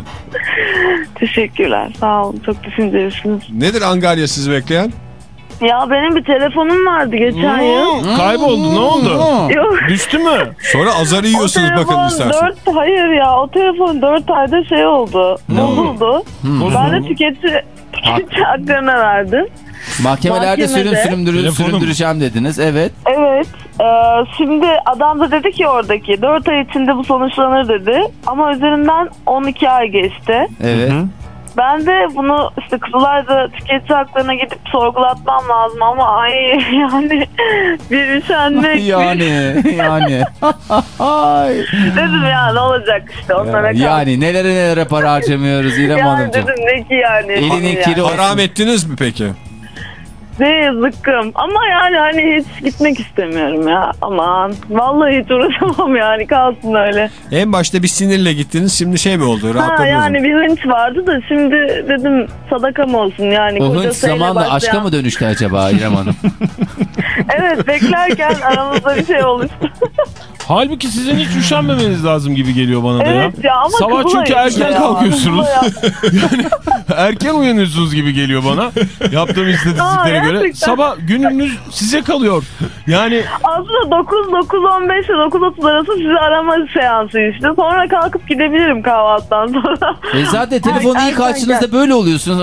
Teşekkürler, sağ olun. Çok düşüncelisiniz. Nedir angarya sizi bekleyen? Ya benim bir telefonum vardı geçen yıl. Kayboldu ne oldu? Yok. Düştü mü? Sonra azarı yiyorsunuz bakın isterseniz. 4, hayır ya o telefon 4 ayda şey oldu. Bozuldu. Ben de tüketici, tüketici haklarına verdim. Mahkemelerde sürüm Mahkemede- sürümdürü, Telefonu mu? süründüreceğim dediniz. Evet. Evet. e, şimdi adam da dedi ki oradaki 4 ay içinde bu sonuçlanır dedi. Ama üzerinden 12 ay geçti. Evet. Ben de bunu işte Kızılay'da tüketici haklarına gidip sorgulatmam lazım ama ay yani bir üşenmek. yani yani. Ay. Dedim ya ne olacak işte onlara kaldı. yani nelere nelere para harcamıyoruz İrem Yani Hanımcığım. dedim ne ki yani. Elinin Yani. kiri. Haram ettiniz mi peki? Ne zıkkım. Ama yani hani hiç gitmek istemiyorum ya. Aman. Vallahi hiç uğraşamam yani. Kalsın öyle. En başta bir sinirle gittiniz şimdi şey mi oldu? Ha Rahatladınız yani mı? bir hınç vardı da şimdi dedim sadakam olsun yani. O hınç zamanla başlayan- aşka mı dönüştü acaba İrem Hanım? Evet beklerken aramızda bir şey oluştu. Halbuki sizin hiç üşenmemeniz lazım gibi geliyor bana da ya. evet ya ama Sabah çünkü erken ya. kalkıyorsunuz. Kızılayım. Erken uyanıyorsunuz gibi geliyor bana. Yaptığım istatistiklere göre. Sabah gününüz size kalıyor. Yani Aslında 9 9 15 ile 9 30 arası sizi arama seansı işte. Sonra kalkıp gidebilirim kahvaltıdan sonra. E zaten telefonu ilk açtığınızda böyle oluyorsunuz.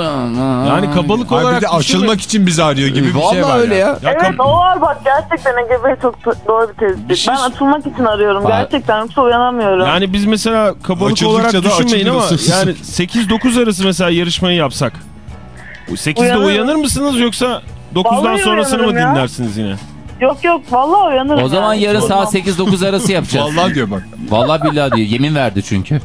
yani kabalık Ay olarak bir de açılmak için bizi arıyor gibi bir şey var. Vallahi öyle ya. Ya evet o var bak gerçekten Ege Bey çok doğru bir tespit. Bir şey- Ben açılmak için arıyorum Ba- gerçekten yoksa uyanamıyorum. Yani biz mesela kabalık Açıldıkça olarak düşünmeyin ama yani 8-9 arası mesela yarışmayı yapsak. 8'de Uyanırım. uyanır mısınız yoksa 9'dan Vallahi sonrasını mı ya. dinlersiniz yine? Yok yok vallahi uyanırım. O zaman yani. yarın saat 8-9 arası yapacağız. Vallahi diyor bak. Vallahi billahi diyor. Yemin verdi çünkü.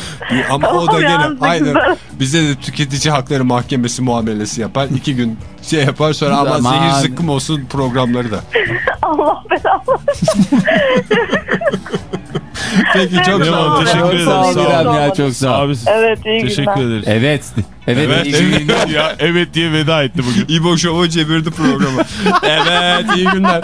Ama o da gene ne aynen bize de tüketici hakları mahkemesi muamelesi yapar. iki gün şey yapar sonra ama Aman. zehir zıkkım olsun programları da. Allah belanı. Peki çok Evet, sağ olun. Teşekkür ederim. sağ ol Sağ İrem olun. ya çok sağ ol. Abi Evet iyi teşekkür günler. ederiz. Evet. Evet. Evet, iyi günler. evet ya evet diye veda etti bugün. İbo Show'a çevirdi programı. evet iyi günler.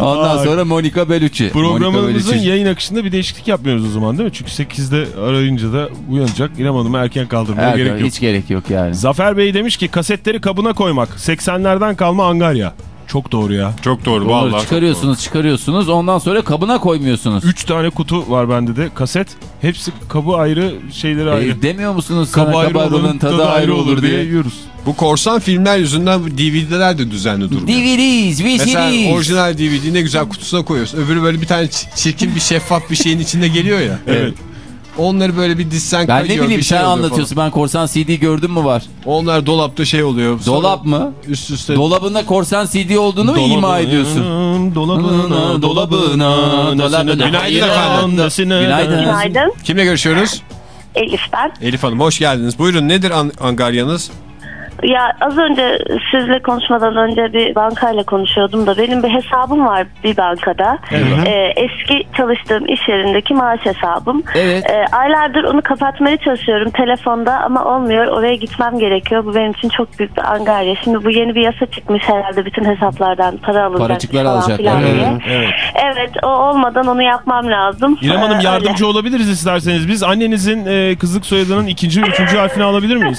Ondan sonra Monica Bellucci. Monica Programımızın Bellucci. yayın akışında bir değişiklik yapmıyoruz o zaman değil mi? Çünkü 8'de arayınca da uyanacak. İrem Hanım'ı erken kaldırmaya Evet, gerek yok. hiç gerek yok yani. Zafer Bey demiş ki kasetleri kabına koymak. 80'lerden kalma angarya. Çok doğru ya. Çok doğru Onları çıkarıyorsunuz çıkarıyorsunuz ondan sonra kabına koymuyorsunuz. 3 tane kutu var bende de kaset. Hepsi kabı ayrı, şeyleri ayrı. E, demiyor musunuz Kabı sana ayrı olanın tadı, ayrı olur diye. yiyoruz. Bu korsan filmler yüzünden DVD'ler de düzenli durmuyor. DVD'yiz, Mesela VCD'yiz. orijinal DVD ne güzel kutusuna koyuyorsun. Öbürü böyle bir tane çirkin bir şeffaf bir şeyin içinde geliyor ya. Evet. Onları böyle bir dizsen Ben ne kayıyor, bileyim bir şey sen anlatıyorsun ben korsan CD gördün mü var? falan. Onlar dolapta şey oluyor. Dolap mı? Üst üste. Dolabında korsan CD olduğunu mu ima ediyorsun? Dolabına, dolabına, Dolabına. Günaydın efendim. Günaydın. Günaydın. Kimle görüşüyoruz? Elif ben. Elif Hanım hoş geldiniz. Buyurun nedir an angaryanız? Ya az önce sizle konuşmadan önce bir bankayla konuşuyordum da benim bir hesabım var bir bankada. Ee, eski çalıştığım iş yerindeki maaş hesabım. Evet. Ee, aylardır onu kapatmaya çalışıyorum telefonda ama olmuyor. Oraya gitmem gerekiyor. Bu benim için çok büyük bir angarya. Şimdi bu yeni bir yasa çıkmış herhalde bütün hesaplardan para alınacak Paracıklar falan alacaklar, filan evet. diye. Evet. Evet o olmadan onu yapmam lazım. İrem Ee, Hanım öyle. yardımcı olabiliriz isterseniz. Biz annenizin e, kızlık soyadının ikinci ve üçüncü harfini alabilir miyiz?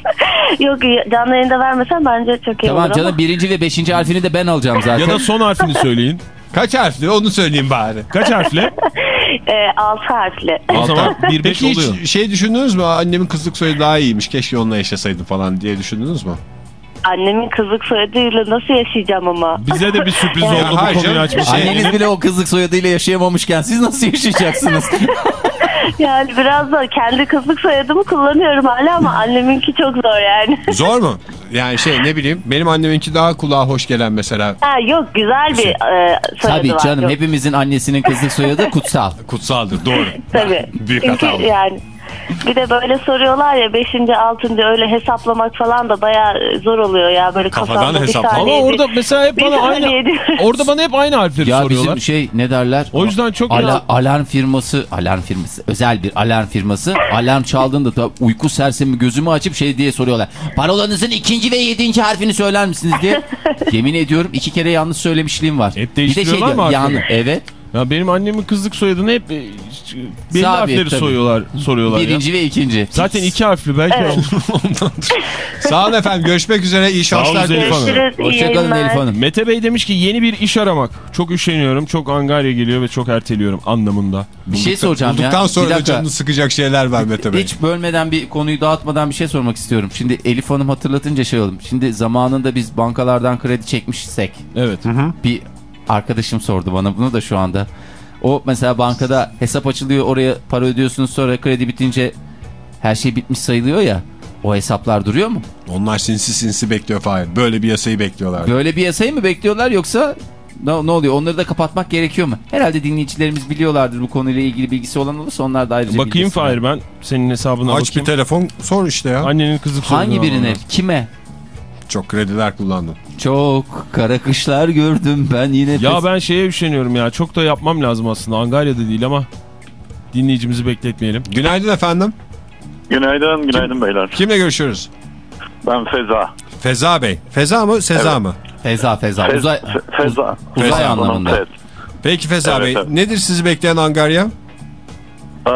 Yok canlı yayında vermesen bence çok iyi Tamam olur canım ama. birinci ve beşinci harfini de ben alacağım zaten. ya da son harfini söyleyin. Kaç harfli onu söyleyeyim bari. Kaç harfle? Ee, altı harfli. O zaman 1-5 Peki oluyor. hiç şey düşündünüz mü? Annemin kızlık soyadı daha iyiymiş. Keşke onunla yaşasaydım falan diye düşündünüz mü? Annemin kızlık soyadıyla nasıl yaşayacağım ama. Bize de bir sürpriz oldu bu konuyu açmış. Anneniz bile o kızlık soyadıyla yaşayamamışken siz nasıl yaşayacaksınız? Yani biraz da kendi kızlık soyadımı kullanıyorum hala ama anneminki çok zor yani. Zor mu? Yani şey ne bileyim benim anneminki daha kulağa hoş gelen mesela. ha yok güzel bir e, soyadı Tabii var. canım Yok, hepimizin annesinin kızlık soyadı kutsal. Kutsaldır doğru. Tabii. Büyük Çünkü hata oldu. yani bir de böyle soruyorlar ya 5. 6. öyle hesaplamak falan da bayağı zor oluyor ya böyle Kafadan hesapla. Ama orada mesela hep bana aynı orada bana hep aynı harfleri Ya soruyorlar. bizim şey ne derler? O yüzden çok Ala- alarm firması, alarm firması, özel bir alarm firması. Alarm çaldığında da uyku sersemi gözümü açıp şey diye soruyorlar. Parolanızın ikinci ve yedinci harfini söyler misiniz diye. Yemin ediyorum iki kere yanlış söylemişliğim var. Hep bir de şey mı yan- Evet. Ya benim annemin kızlık soyadını hep e, belli Sabit, harfleri tabii. soruyorlar, soruyorlar ya. Birinci ve ikinci. Zaten iki harfli belki. Sağ olun efendim görüşmek üzere iyi Sağ olun şanslar. Elif Hanım. Görüşürüz. iyi Hoşçakalın yayınlar. Elif Hanım. Mete Bey demiş ki yeni bir iş aramak. Çok üşeniyorum, çok angarya geliyor ve çok erteliyorum anlamında. Bir şey soracağım ya. Bulduktan sonra da dakika. canını sıkacak şeyler var Mete Bey. Hiç bölmeden bir konuyu dağıtmadan bir şey sormak istiyorum. Şimdi Elif Hanım hatırlatınca şey oldum. Şimdi zamanında biz bankalardan kredi çekmişsek Evet. bir arkadaşım sordu bana bunu da şu anda. O mesela bankada hesap açılıyor oraya para ödüyorsunuz sonra kredi bitince her şey bitmiş sayılıyor ya. O hesaplar duruyor mu? Onlar sinsi sinsi bekliyor Fahir. Böyle bir yasayı bekliyorlar. Böyle bir yasayı mı bekliyorlar yoksa ne, ne oluyor? Onları da kapatmak gerekiyor mu? Herhalde dinleyicilerimiz biliyorlardır bu konuyla ilgili bilgisi olan olursa onlar da ayrıca Bakayım. Fahir ben senin hesabına Aç bir bakayım. telefon sor işte ya. Annenin soyadını Hangi birine? alalım. Kime? Çok krediler kullandın. Çok kara kışlar gördüm ben yine. Ya pes- ben şeye üşeniyorum ya. Çok da yapmam lazım aslında. Angarya'da değil ama dinleyicimizi bekletmeyelim. Günaydın efendim. Günaydın, günaydın beyler. Kimle görüşüyoruz? Ben Feza. Feza Bey. Feza mı Seza Evet. mı? Feza feza. Fez, Uzay, Fe- Feza. uzay Feza, anlamında. Fez. Peki Feza Evet, Bey. evet. Nedir sizi bekleyen Angarya? Ee,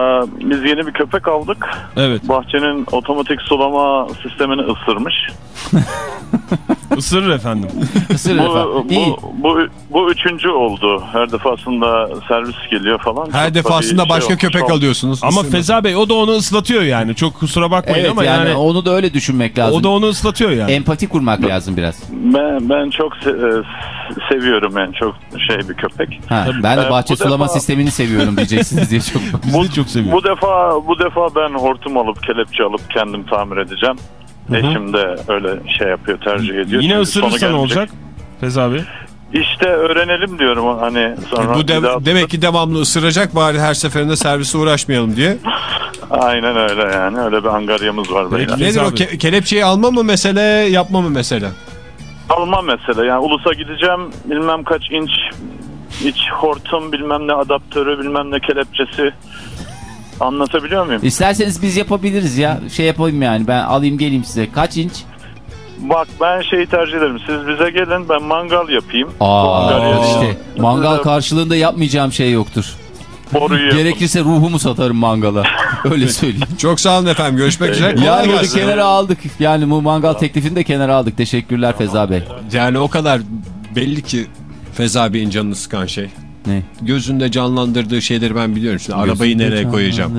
biz yeni bir köpek aldık. Evet. Bahçenin otomatik sulama sistemini ısırmış. Isırır efendim. Isırır Bu, efendim. Bu, bu, bu üçüncü oldu. Her defasında servis geliyor falan. Her Çok defasında şey başka olmuş köpek oldu. alıyorsunuz. Ama İsim- Feza Bey o da onu ıslatıyor yani. Çok kusura bakmayın Evet ama yani, yani, onu da öyle düşünmek lazım. o da onu ıslatıyor yani. Empati kurmak lazım biraz. Ben, ben çok se- e, seviyorum yani çok şey bir köpek. Ha, ben de Ee, bahçe bu sulama defa- sistemini seviyorum diyeceksiniz diye çok. De çok seviyoruz. Bu defa bu defa ben hortum alıp kelepçe alıp kendim tamir edeceğim. Eşim de öyle şey yapıyor tercih ediyor. Yine ısırırsa ne olacak? Feza Bey. İşte öğrenelim diyorum hani sonra. Bu de- daha- demek ki devamlı ısıracak bari her seferinde servise uğraşmayalım diye. Aynen öyle yani öyle bir angaryamız var Peki. beyler. Nedir o abi. ke- kelepçeyi alma mı mesele yapma mı mesele? Alma mesele yani ulusa gideceğim bilmem kaç inç iç hortum bilmem ne adaptörü bilmem ne kelepçesi anlatabiliyor muyum? İsterseniz biz yapabiliriz ya. Şey yapayım yani ben alayım geleyim size. Kaç inç? Bak ben şeyi tercih ederim siz bize gelin ben mangal yapayım. Aa değil. işte mangal karşılığında yapmayacağım şey yoktur. boruyu yapın. Gerekirse ruhumu satarım mangala. Öyle söyleyeyim. Çok sağ olun efendim. Görüşmek üzere. Yani bunu kenara aldık. Yani bu mangal teklifini de kenara aldık. Teşekkürler Feza Bey. Yani o kadar belli ki Feza Bey'in canını sıkan şey. Ne? Gözünde canlandırdığı şeyleri ben biliyorum. Şimdi arabayı nereye koyacağım?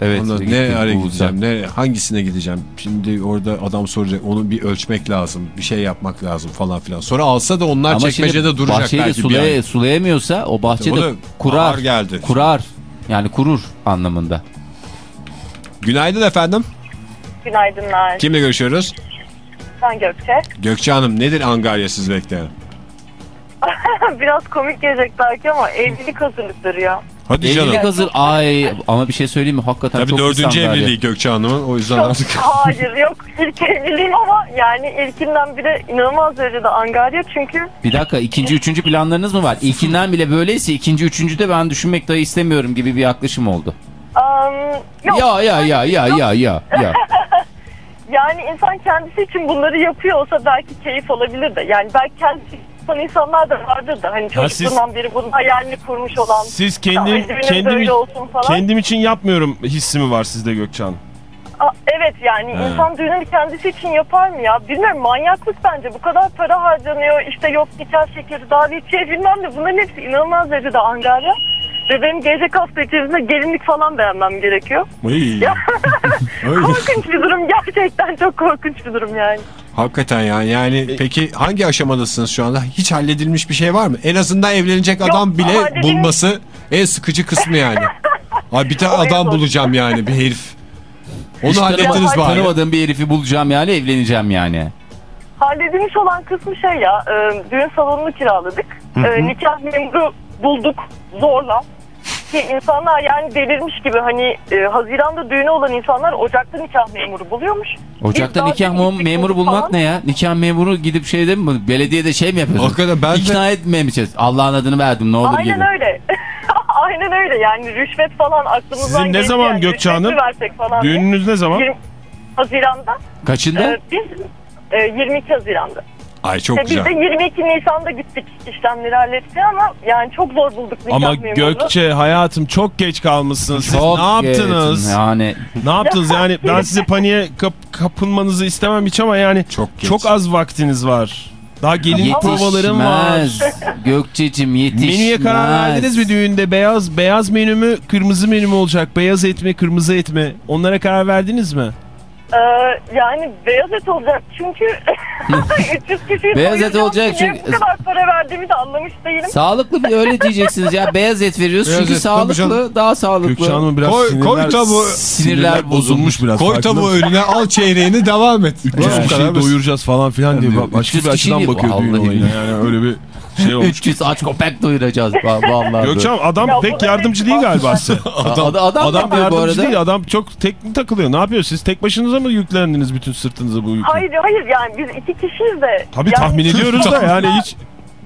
Evet. Ondan gitti, ne araya Uğuz'a. gideceğim? Nereye, hangisine gideceğim? Şimdi orada adam soracak. Onu bir ölçmek lazım. Bir şey yapmak lazım falan filan. Sonra alsa da onlar Ama çekmecede şimdi duracak bahçeyi belki bir sulaya, ay. sulayamıyorsa o bahçede da kurar. geldi. Kurar. Yani kurur anlamında. Günaydın efendim. Günaydınlar. Kimle görüşüyoruz? Ben Gökçe. Gökçe Hanım nedir Angarya siz bekleyen? Biraz komik gelecek belki ama evlilik hazırlıkları ya. Hadi canım. Evlilik hazır. Ay ama bir şey söyleyeyim mi? Hakikaten Tabii çok dördüncü var ya. evliliği Gökçe Hanım'ın. O yüzden Çok, artık hayır yok ilk evliliğim ama yani ilkinden bile inanılmaz derecede angarya çünkü Bir dakika ikinci üçüncü planlarınız mı var? İlkinden bile böyleyse ikinci üçüncüde ben düşünmek dahi istemiyorum gibi bir yaklaşım oldu. am, yok. Ya ya ya ya ya ya ya. Yani insan kendisi için bunları yapıyor olsa belki keyif olabilir de. Yani belki kendisi yapan insanlar da vardır da. Hani Ha, siz- çocukluğundan beri bunun hayalini kurmuş olan. Siz "Ya, kendim kendim böyle olsun falan. kendim için yapmıyorum hissi mi var sizde Gökçen? Aa, evet yani He. insan düğünü kendisi için yapar mı ya? Bilmiyorum manyaklık bence. Bu kadar para harcanıyor. İşte yok nikah şekeri, davetiye bilmem ne. Bunların hepsi inanılmaz derecede angarya. Ve benim gelecek hafta içerisinde gelinlik falan beğenmem gerekiyor. Ya, korkunç bir durum. Gerçekten çok korkunç bir durum yani. Hakikaten ya. Yani peki hangi aşamadasınız şu anda? Hiç halledilmiş bir şey var mı? En azından evlenecek adam bile halledilmiş- bulması en sıkıcı kısmı yani. Abi bir tane adam bulacağım yani bir herif. Onu Hiç hallettiniz bari. Tanımadığım bir herifi bulacağım yani evleneceğim yani. Halledilmiş olan kısmı şey ya. E, düğün salonunu kiraladık. E, nikah memuru bulduk zorla. Ki insanlar yani delirmiş gibi hani e, Haziran'da düğünü olan insanlar Ocak'ta nikah memuru buluyormuş. Ocakta Biz nikah mem- memuru bulmak falan. ne ya? Nikah memuru gidip şeyde mi? Belediyede şey mi yapıyorsun? Hakikaten ben de- İkna etmeye mi çalışıyorsun? Allah'ın adını verdim ne olur Aynen gibi. öyle. Aynen öyle yani rüşvet falan aklımızdan Sizin ne zaman yani. Gökçe Hanım? Düğününüz ne zaman? 20 Haziran'da. Kaçında? e, biz e, 22 Haziran'da. Ay çok E, biz güzel. de 22 Nisan'da gittik işlemleri hallettik ama yani çok zor bulduk nikah Ama memurunu. Gökçe hayatım çok geç kalmışsınız. Siz Çok ne yaptınız? geçin Yani Ne yaptınız yani ben size paniğe kap- kapılmanızı istemem hiç ama yani Çok geç. çok az vaktiniz var. Daha gelin provalarım var. yetişmez. Gökçe'cim yetişmez. Menüye karar verdiniz mi düğünde? Beyaz beyaz menü mü, kırmızı menü mü olacak? Beyaz et mi, kırmızı et mi? Onlara karar verdiniz mi? Ee, yani beyaz et olacak çünkü 300 kişiyi Beyaz et olacak çünkü- Bu kadar para verdiğimi de anlamış değilim. Sağlıklı bir öyle diyeceksiniz ya. Beyaz et veriyoruz Beyaz çünkü et, tabii sağlıklı, canım. daha sağlıklı. Gökçe Hanım'ın biraz Koy- sinirler, koy tavuğu. Sinirler bozulmuş biraz. Koy farkında tavuğu mısın? önüne al çeyreğini devam et. Yüz Bu kişiyi kadar basit. doyuracağız falan filan diye başka 300 bir açıdan kişiyi- bakıyor düğün Vallahi olayına. Yani öyle bir şey olmuş. 300 aç köpek doyuracağız va- vallahi. Gökçen adam Ya pek yardımcı değil galiba size. adam, adam, adam, Adam yapıyor bu yardımcı arada. değil. Adam çok tek mi takılıyor? Ne yapıyor? Siz tek başınıza mı yüklendiniz bütün sırtınıza bu yükü? Hayır hayır yani biz iki kişiyiz de. Tabii yani, tahmin ediyoruz da yani hiç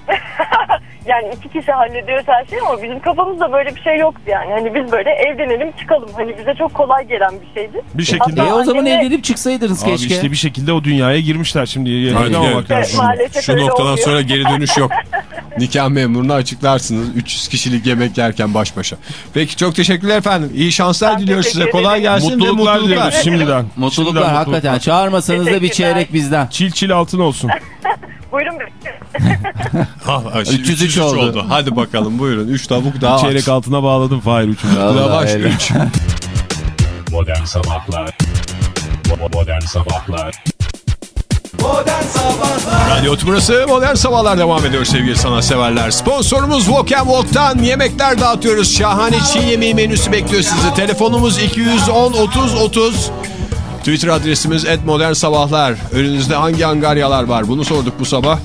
Yani iki kişi hallediyoruz her şeyi ama bizim kafamızda böyle bir şey yoktu yani. Hani biz böyle evlenelim çıkalım. Hani bize çok kolay gelen bir şeydi. bir şekilde. E o zaman Anneme- evlenip çıksaydınız Abi keşke. işte bir şekilde o dünyaya girmişler şimdi. Hadi almamak evet. lazım. Maalesef Şu öyle noktadan olmuyor. sonra geri dönüş yok. Nikah memurunu açıklarsınız. 300 kişilik yemek yerken baş başa. Peki çok teşekkürler efendim. İyi şanslar Ben diliyoruz size. teşekkür Kolay ederim. gelsin Mutluluklar ve mutluluklar. diliyoruz şimdiden. Mutluluklar Şimdiden hakikaten. Çağırmasanız da bir Teşekkürler. çeyrek bizden. Çil çil altın olsun. Buyurun. Ah, ah, şimdi 303 303 oldu. oldu. Hadi bakalım buyurun. 3 tavuk daha Çeyrek aç. altına bağladım Fahir üçüncü. Vallahi Lavaş öyle. 3. Modern Sabahlar Modern Sabahlar Modern Sabahlar Radyo Tümrüt'ü Modern Sabahlar devam ediyor sevgili sanatseverler. Sponsorumuz Walk and Walk'tan yemekler dağıtıyoruz. Şahane Çin yemeği menüsü bekliyor sizi. Telefonumuz 210 30 30. Twitter adresimiz @modern sabahlar. Önünüzde hangi angaryalar var? Bunu sorduk bu sabah.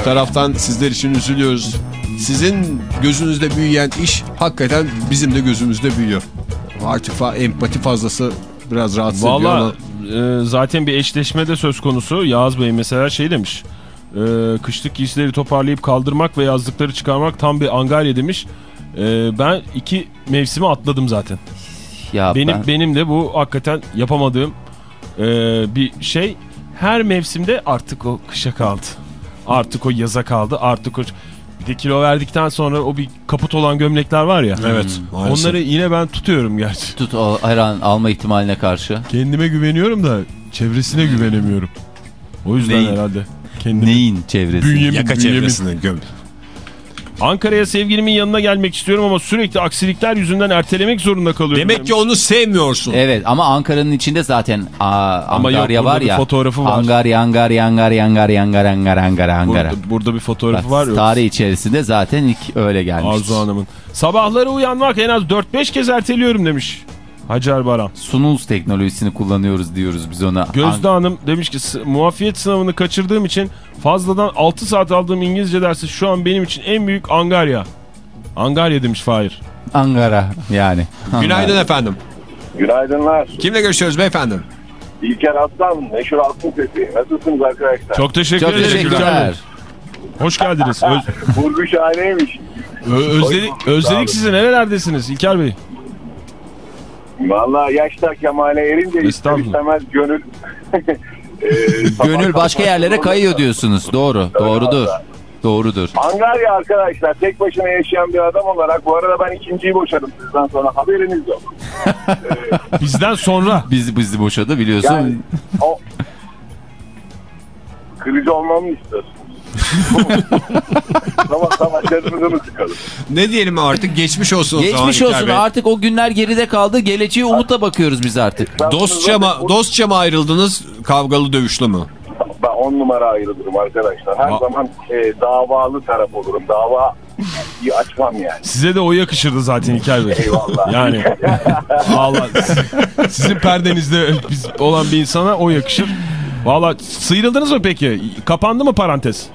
Bu taraftan sizler için üzülüyoruz. Sizin gözünüzde büyüyen iş hakikaten bizim de gözümüzde büyüyor. Artık fa empati fazlası biraz rahatsız ediyor ama. E, zaten bir eşleşme de söz konusu. Yağız Bey mesela şey demiş. E, kışlık giysileri toparlayıp kaldırmak ve yazlıkları çıkarmak tam bir angarya demiş. E, ben iki mevsimi atladım zaten. Ya Benim ben- benim de bu hakikaten yapamadığım e, bir şey. Her mevsimde artık o kışa kaldı. Artık o yaza kaldı. Artık o bir de kilo verdikten sonra o bir kaput olan gömlekler var ya. Evet. maalesef. Onları yine ben tutuyorum gerçi. tut o her an alma ihtimaline karşı. Kendime güveniyorum da çevresine güvenemiyorum. O yüzden Neyin? herhalde. Kendimi... Neyin çevresi? Bünyemin, Yaka bünyemin. çevresine göm. Ankara'ya sevgilimin yanına gelmek istiyorum ama sürekli aksilikler yüzünden ertelemek zorunda kalıyorum. Demek demiş. ki onu sevmiyorsun. Evet ama Ankara'nın içinde zaten aa, Ama yok, Angarya burada var bir ya. fotoğrafı var. Angarya, Angarya, Angarya, Angarya, Angarya, Angarya, Angarya, Angarya. Burada, burada bir fotoğrafı Bak, var. yok. Tarih içerisinde zaten ilk öyle gelmiş. Arzu Hanım'ın. Sabahları uyanmak en az 4-5 kez erteliyorum demiş. Hacer Baran. Sunuz teknolojisini kullanıyoruz diyoruz biz ona. Gözde Hanım demiş ki "S- muafiyet sınavını kaçırdığım için fazladan 6 saat aldığım İngilizce dersi şu an benim için en büyük Angarya. Angarya demiş Fahir. An- Ankara yani. Günaydın efendim. Günaydınlar. Kimle görüşüyoruz beyefendi? İlker Aslan, meşhur altın sesi. Nasılsınız arkadaşlar? Çok teşekkür Çok ederim. teşekkürler. Hoş geldiniz. Öz- Vurgu şahaneymiş. Ö- özledik, özledik sizi. Nerelerdesiniz İlker Bey? Valla yaşta kemale erince ister istemez gönül... Ee, Gönül başka yerlere kayıyor diyorsunuz. Doğru. Doğrudur. Doğrudur. Angarya arkadaşlar tek başına yaşayan bir adam olarak bu arada ben ikinciyi boşadım sizden sonra haberiniz yok. Bizden sonra. Bizi bizi boşadı biliyorsun. Yani o kırıcı olmamı mı istiyorsunuz? tamam tamam? Ne diyelim artık geçmiş olsun Geçmiş İlker olsun Bey. artık o günler geride kaldı. Geleceğe umutla bakıyoruz biz artık. Dostça mı, dostça mı ayrıldınız kavgalı dövüşlü mü? Ben on numara ayrılırım arkadaşlar. Her Aa. zaman e, davalı taraf olurum. Dava açmam yani. Size de o yakışırdı zaten İlker Bey. Eyvallah. Yani valla sizin perdenizde biz olan bir insana o yakışır. Valla sıyrıldınız mı peki? Kapandı mı parantez?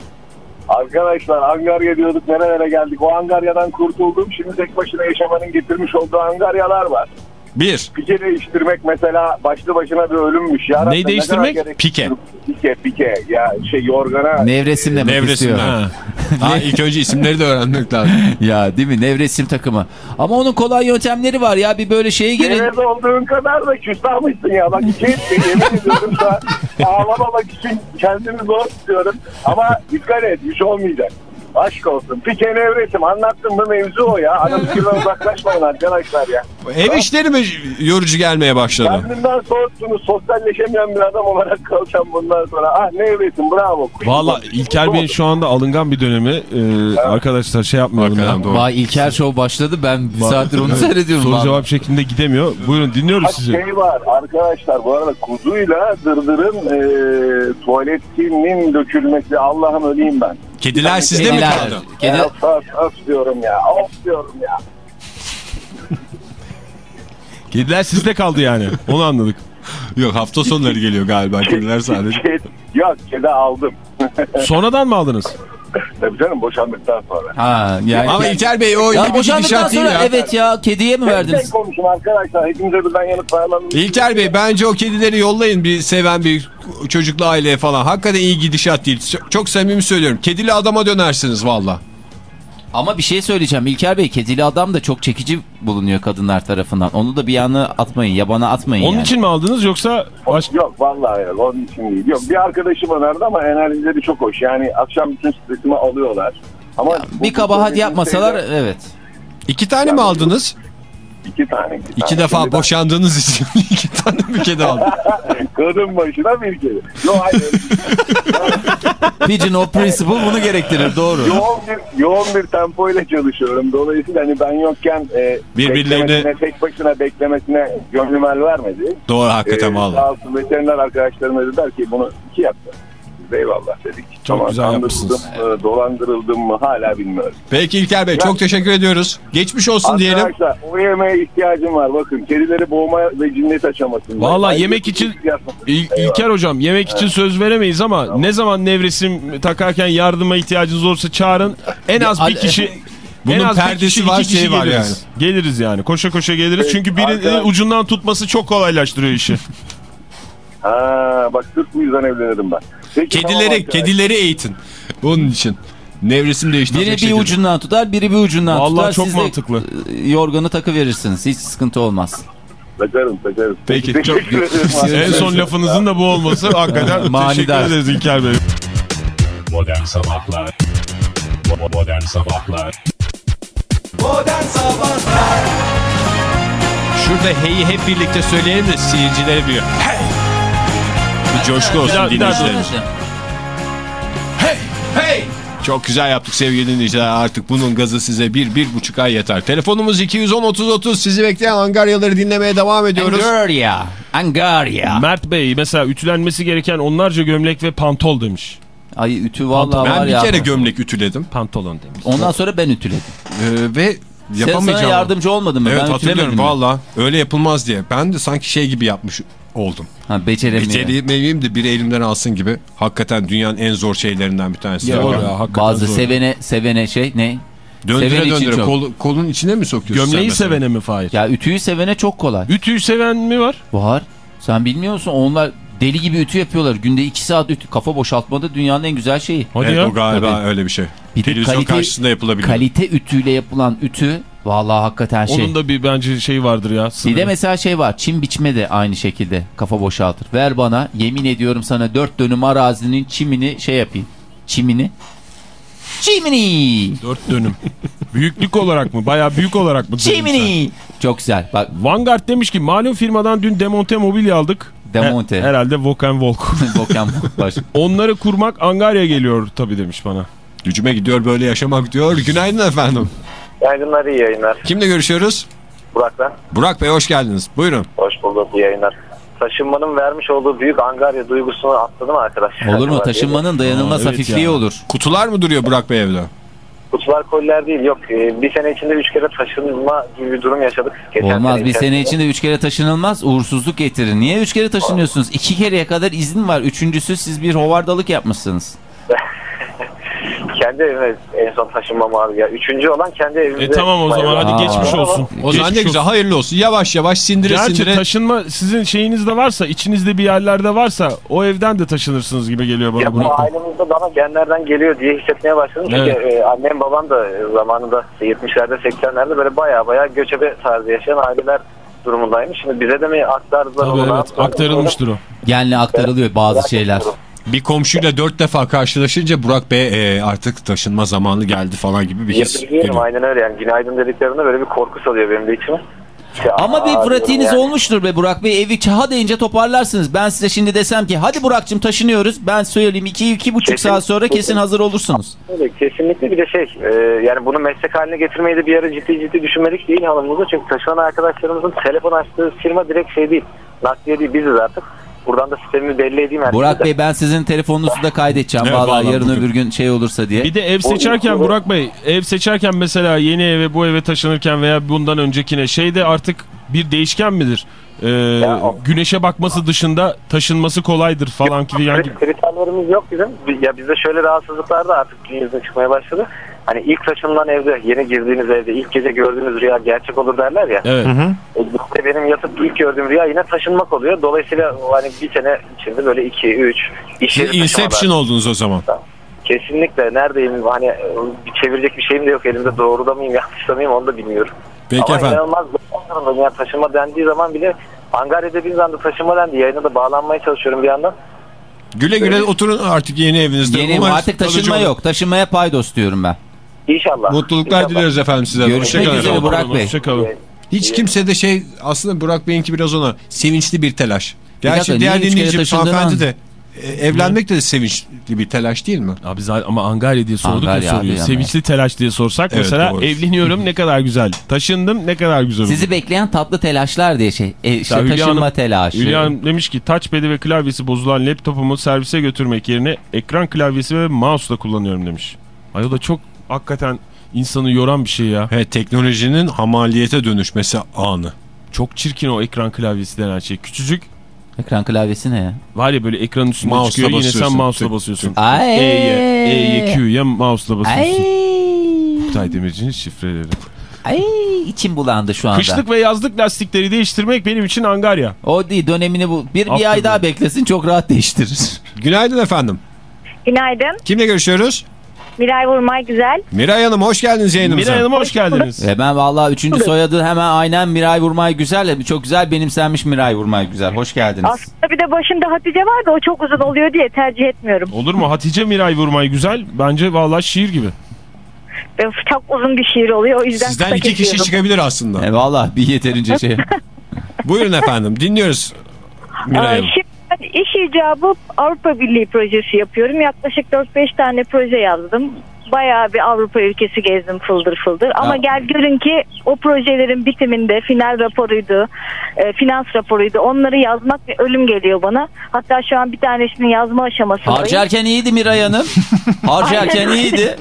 Arkadaşlar Angarya diyorduk nerelere geldik. O Angarya'dan kurtuldum. Şimdi tek başına yaşamanın getirmiş olduğu Angaryalar var. Bir. Pike değiştirmek mesela başlı başına bir ölümmüş. Ya Neyi ne değiştirmek? gerek- Pike. Pike pike. Ya şey yorgana. Nevresim demek Nevresim, istiyor. ha. Ha, ilk önce isimleri de öğrenmek lazım. Ya değil mi? Nevresim takımı. Ama onun kolay yöntemleri var ya. Bir böyle şeye girin. Nevez olduğun kadar da küstahmışsın ya. Bak iki etmeyi yemin ediyorum da ağlamamak için kendimi zor tutuyorum. Ama dikkat et bir şey olmayacak. Aşk olsun. Pike nevresim anlattım mı mevzu o ya. Ana fikirden uzaklaşmayın arkadaşlar ya. Ev işleri mi yorucu gelmeye başladı? Kendimden soğutsunuz. Sosyalleşemeyen bir adam olarak kalacağım bundan sonra. Ah nevresim bravo. Kuş Valla. İlker Bey'in şu anda alıngan bir dönemi. Ee, arkadaşlar şey yapmayalım ya. Doğru. İlker Show başladı. Ben bir saattir onu seyrediyorum. Soru cevap şeklinde gidemiyor. Buyurun dinliyoruz Bak sizi. şey var arkadaşlar bu arada kuzuyla dırdırın e, tuvaletinin dökülmesi Allah'ım öleyim ben. Kediler sizde mi Kediler. kaldı? Kedi... Ya, Öf, öf, diyorum ya of diyorum ya. Kediler sizde kaldı yani. Onu anladık. Yok hafta sonları geliyor galiba kediler sadece. Yok kedi aldım. Sonradan mı aldınız? Tabii canım boşandıktan sonra. Ha yani. Ama İlker Bey o ya iyi bir boşandıktan gidişat değil sonra ya. evet ya kediye mi verdiniz? tek konuşun arkadaşlar. Hepimize birden yanıt bağlanın. İlker Bey bence o kedileri yollayın bir seven bir çocuklu aileye falan. Hakikaten iyi gidişat değil. Çok- Çok samimi söylüyorum. Kedili adama dönersiniz valla. Ama bir şey söyleyeceğim İlker Bey kedili adam da çok çekici bulunuyor kadınlar tarafından. Onu da bir yana atmayın yabana atmayın Onun yani. için mi aldınız yoksa baş... Yok vallahi yok onun için değil. Yok bir arkadaşım önerdi ama enerjileri çok hoş. Yani akşam bütün stresimi alıyorlar. Ama bu- Bir bu kabahat yapmasalar şeyler- evet. İki tane mi aldınız? İki tane. Iki, İki tane. defa Şimdi ben- boşandığınız için iki tane bir kedi aldım. Kadın başına bir kere. Yok hayır. Pigeon o principle bunu gerektirir doğru. yoğun bir, yoğun bir tempo ile çalışıyorum. Dolayısıyla hani ben yokken e, Birbirlerini- beklemesine, tek başına beklemesine gönlüm el vermedi. Doğru hakikaten Ee, valla. Sağ olsun veteriner arkadaşlarım dediler ki bunu iki yaptı. De eyvallah dedik. Çok güzel yapmışsınız. Dolandırıldım mı hala bilmiyorum. Peki İlker Bey çok teşekkür ediyoruz. Geçmiş olsun diyelim. Arkadaşlar o yemeğe ihtiyacım var. Bakın kedileri boğma ve cinnet aşamasında. Valla yemek için İl-. İlker hocam yemek için söz veremeyiz ama ne zaman nevresim takarken yardıma ihtiyacınız olursa çağırın. En az bir kişi Bunun en az bir perdesi kişi, var, iki kişi şey var geliriz. Geliriz yani. Koşa koşa geliriz. Çünkü biri arkadaş- ucundan tutması çok kolaylaştırıyor işi. Ha, bak sırf bu yüzden evlenirim ben. Peki, tamam Kedileri, arkadaşlar. kedileri eğitin. Onun için. Nevresim değiştirmek Biri bir şekilde. ucundan tutar biri bir ucundan Vallahi tutar. çok Siz de, mantıklı. e, Yorganı takı verirsiniz. Hiç sıkıntı olmaz. Takarım takarım. Peki, teşekkür ederim. en son lafınızın da bu olması hakikaten Manidar. teşekkür ederiz İlker Bey. Modern Sabahlar Modern Sabahlar Modern Sabahlar Şurada heyi hep birlikte söyleyelim de seyircilere bir hey! Bir coşku Bir olsun bir daha dinleyicilerimiz. Hey! Hey! Çok güzel yaptık sevgili dinleyiciler. Artık bunun gazı size bir, bir buçuk ay yeter. Telefonumuz 210-30-30. Sizi bekleyen Angaryaları dinlemeye devam ediyoruz. Angarya. Angarya. Mert Bey mesela ütülenmesi gereken onlarca gömlek ve pantol demiş. Ay ütü vallahi Ben var bir ya. kere gömlek ütüledim. Pantolon demiş. Ondan sonra ben ütüledim. Ee, ve Sen sana yapamayacağım. yardımcı olmadın mı? Evet ben hatırlıyorum valla. Öyle yapılmaz diye. Ben de sanki şey gibi yapmış oldum. Ha beceremiyorum. Beceremeyeyim de biri elimden alsın gibi. Hakikaten dünyanın en zor şeylerinden bir tanesi. Ya, ya, Bazı zor. sevene sevene şey ne? Döndüre Seven döndüre çok. kol- kolun içine mi sokuyorsun Gömleği sevene mi Fahir? Ya ütüyü sevene çok kolay. Ütüyü seven mi var? Var. Sen bilmiyor musun? Onlar deli gibi ütü yapıyorlar. Günde 2 saat ütü. Kafa boşaltmada dünyanın en güzel şeyi. Hadi Evet ya. o galiba Tabii. öyle bir şey. Bir de Televizyon kalite- karşısında yapılabilir. Kalite ütüyle yapılan ütü vallahi hakikaten şey. Onun da bir bence şey vardır ya. Bir sınırı. de mesela şey var. Çim biçme de aynı şekilde kafa boşaltır. Ver bana yemin ediyorum sana 4 dönüm arazinin çimini şey yapayım. Çimini. Çimini. Dört dönüm. Büyüklük olarak mı? Bayağı büyük olarak mı? sen? Çimini. Çok güzel. Bak Vanguard demiş ki malum firmadan dün demonte mobilya aldık. Demonte. He- herhalde Voken Volk. Volkan baş. Onları kurmak Angarya geliyor tabii demiş bana. Gücüme gidiyor böyle yaşamak diyor. Günaydın efendim. Yayınlar iyi yayınlar. Kimle görüşüyoruz? Burak ben. Burak Bey hoş geldiniz. Buyurun. Hoş bulduk iyi yayınlar. Taşınmanın vermiş olduğu büyük angarya duygusunu atladım arkadaş. Olur mu? Taşınmanın dayanılmaz Aa, evet hafifliği ya. olur. Kutular mı duruyor Burak Bey evde? Kutular koliler değil yok. Ee, Bir sene içinde üç kere taşınma gibi bir durum yaşadık. Geçen Olmaz bir içerisinde. sene içinde 3 kere taşınılmaz uğursuzluk getirir. Niye 3 kere taşınıyorsunuz? 2 kereye kadar izin var. Üçüncüsü siz bir hovardalık yapmışsınız. Kendi evime en son taşınmam abi ya. Üçüncü olan kendi evimde. E tamam o zaman hadi Aa. geçmiş olsun. O zaman ne güzel hayırlı olsun. Yavaş yavaş sindire Gerçi sindire. taşınma sizin şeyinizde varsa, içinizde bir yerlerde varsa o evden de taşınırsınız gibi geliyor bana. Ya bu ailemizde bana genlerden geliyor diye hissetmeye başladım. Çünkü Evet. e, annem babam da e, zamanında 70'lerde 80'lerde böyle baya baya göçebe tarzı yaşayan aileler durumundaymış. Şimdi bize de mi aktardılar Tabii evet aktarılmıştır o. Genle aktarılıyor bazı şeyler. Bir komşuyla dört defa karşılaşınca Burak Bey e, artık taşınma zamanı geldi falan gibi bir his Yapabiliyorum geliyor. aynen öyle yani günaydın dediklerinde böyle bir korku salıyor benim de içime. Ama bir pratiğiniz yani. olmuştur be Burak Bey. Evi çaha deyince toparlarsınız. Ben size şimdi desem ki hadi Burak'cığım taşınıyoruz. Ben söyleyeyim 2-2,5 Kesin. saat sonra kesin hazır olursunuz. Kesinlikle bir de şey e, yani bunu meslek haline getirmeyi de bir ara ciddi ciddi düşünmedik değil hanımımızda. Çünkü taşınan arkadaşlarımızın telefon açtığı firma direkt şey değil. Nakliye değil biziz artık. Buradan da sistemimi belli edeyim herkese. Burak de. Bey ben sizin telefonunuzu da kaydedeceğim. Evet, Vallahi vallahi yarın bugün. öbür gün şey olursa diye. Bir de ev seçerken Burak Bey, ev seçerken mesela yeni eve bu eve taşınırken veya bundan öncekine şeyde artık bir değişken midir? Ee, o- güneşe bakması dışında taşınması kolaydır falan gibi. Yani, Kri- Kriterlerimiz yok bizim. Bi- Ya bizde şöyle rahatsızlıklar da artık gün yüzüne çıkmaya başladı. Hani ilk taşınılan evde, yeni girdiğiniz evde ilk gece gördüğünüz rüya gerçek olur derler ya. evet. E, işte benim yatıp ilk gördüğüm rüya yine taşınmak oluyor. Dolayısıyla hani bir sene içinde böyle 2, 3 iş yeri Inception oldunuz o zaman. Kesinlikle neredeyim hani e, bir çevirecek bir şeyim de yok elimde doğruda mıyım yanlışta mıyım onu da bilmiyorum. Peki Ama efendim. inanılmaz yani taşıma dendiği zaman bile Angarya dediğiniz anda taşıma dendi. Yayına da bağlanmaya çalışıyorum bir yandan. Güle güle oturun artık yeni evinizde. Yeni artık taşınma yok. Taşınmaya paydos diyorum ben. İnşallah. Mutluluklar İnşallah. dileriz efendim size. Görüşmek üzere. Burak Bey. Hoşçakalın. Hiç kimse de şey aslında Burak Bey'inki biraz ona sevinçli bir telaş. dakika, Gerçi niye diğer taşındığını hanımefendi an- de e, evlenmek de sevinçli bir telaş değil mi? Abi zaten ama Angarya diye sorduk Angarya ya soruyu. abi yani. Sevinçli telaş diye sorsak Evet, mesela doğru. evleniyorum ne kadar güzel. Taşındım ne kadar güzel. Sizi bekleyen tatlı telaşlar diye şey. E, işte Ya Hülya taşınma Hanım- telaşı. Hülya Hanım demiş ki touchpad'i ve klavyesi bozulan laptopumu servise götürmek yerine ekran klavyesi ve mouse'la kullanıyorum demiş. Ay o da çok hakikaten insanı yoran bir şey ya. Evet teknolojinin hamaliyete dönüşmesi anı. Çok çirkin o ekran klavyesi denen şey. Küçücük Ekran klavyesi ne ya? var ya böyle ekranın üstünde Mouse'la çıkıyor yine sen basıyorsun. mouse'la basıyorsun. E'ye, E'ye, Q'ye mouse'la basıyorsun. Ay. Kutay Demirci'nin şifreleri. Ay içim bulandı şu anda. Kışlık ve yazlık lastikleri değiştirmek benim için angarya. O değil dönemini bu. Bir, bir ay daha beklesin çok rahat değiştirir. Günaydın efendim. Günaydın. Kimle görüşüyoruz? Miray Vurmay Güzel. Miray Hanım hoş geldiniz yayınımıza. Miray Hanım hoş geldiniz. Ve ben vallahi üçüncü soyadı hemen aynen Miray Vurmay Güzel. Çok güzel benimsenmiş Miray Vurmay Güzel. Hoş geldiniz. Aslında bir de başında Hatice var da o çok uzun oluyor diye tercih etmiyorum. Olur mu? Hatice Miray Vurmay güzel. Bence vallahi şiir gibi. Ve Çok uzun bir şiir oluyor o yüzden Sizden iki kişi çıkabilir aslında. E, vallahi bir yeterince şey. Buyurun efendim dinliyoruz. Miray Hanım. Şimdi ben iş icabı Avrupa Birliği projesi yapıyorum. Yaklaşık 4-5 tane proje yazdım. Bayağı bir Avrupa ülkesi gezdim fıldır fıldır. Ama Ha. gel görün ki o projelerin bitiminde final raporuydu, e, finans raporuydu. Onları yazmak bir ölüm geliyor bana. Hatta şu an bir tanesini yazma aşamasındayım. Harcarken iyiydi Miray Hanım. Harcarken iyiydi.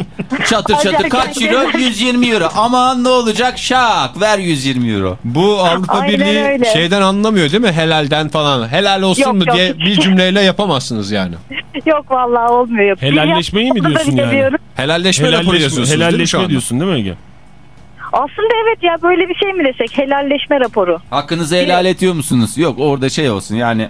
Çatır çatır kaç euro? 120 euro. Aman ne olacak? Şak ver 120 euro. Bu Avrupa Aynen Birliği öyle. şeyden anlamıyor değil mi? Helalden falan. Helal olsun Yok, mu yok, diye bir cümleyle yapamazsınız yani. Yok vallahi olmuyor. Helalleşmeyi mi diyorsun yani? diyorum. Helalleşme raporu Helalleşme, yazıyorsunuz değil mi şu helalleşme anda? diyorsun değil mi Ege? Aslında evet ya böyle bir şey mi desek? Helalleşme raporu. Hakkınızı helal ediyor musunuz? Yok orada şey olsun yani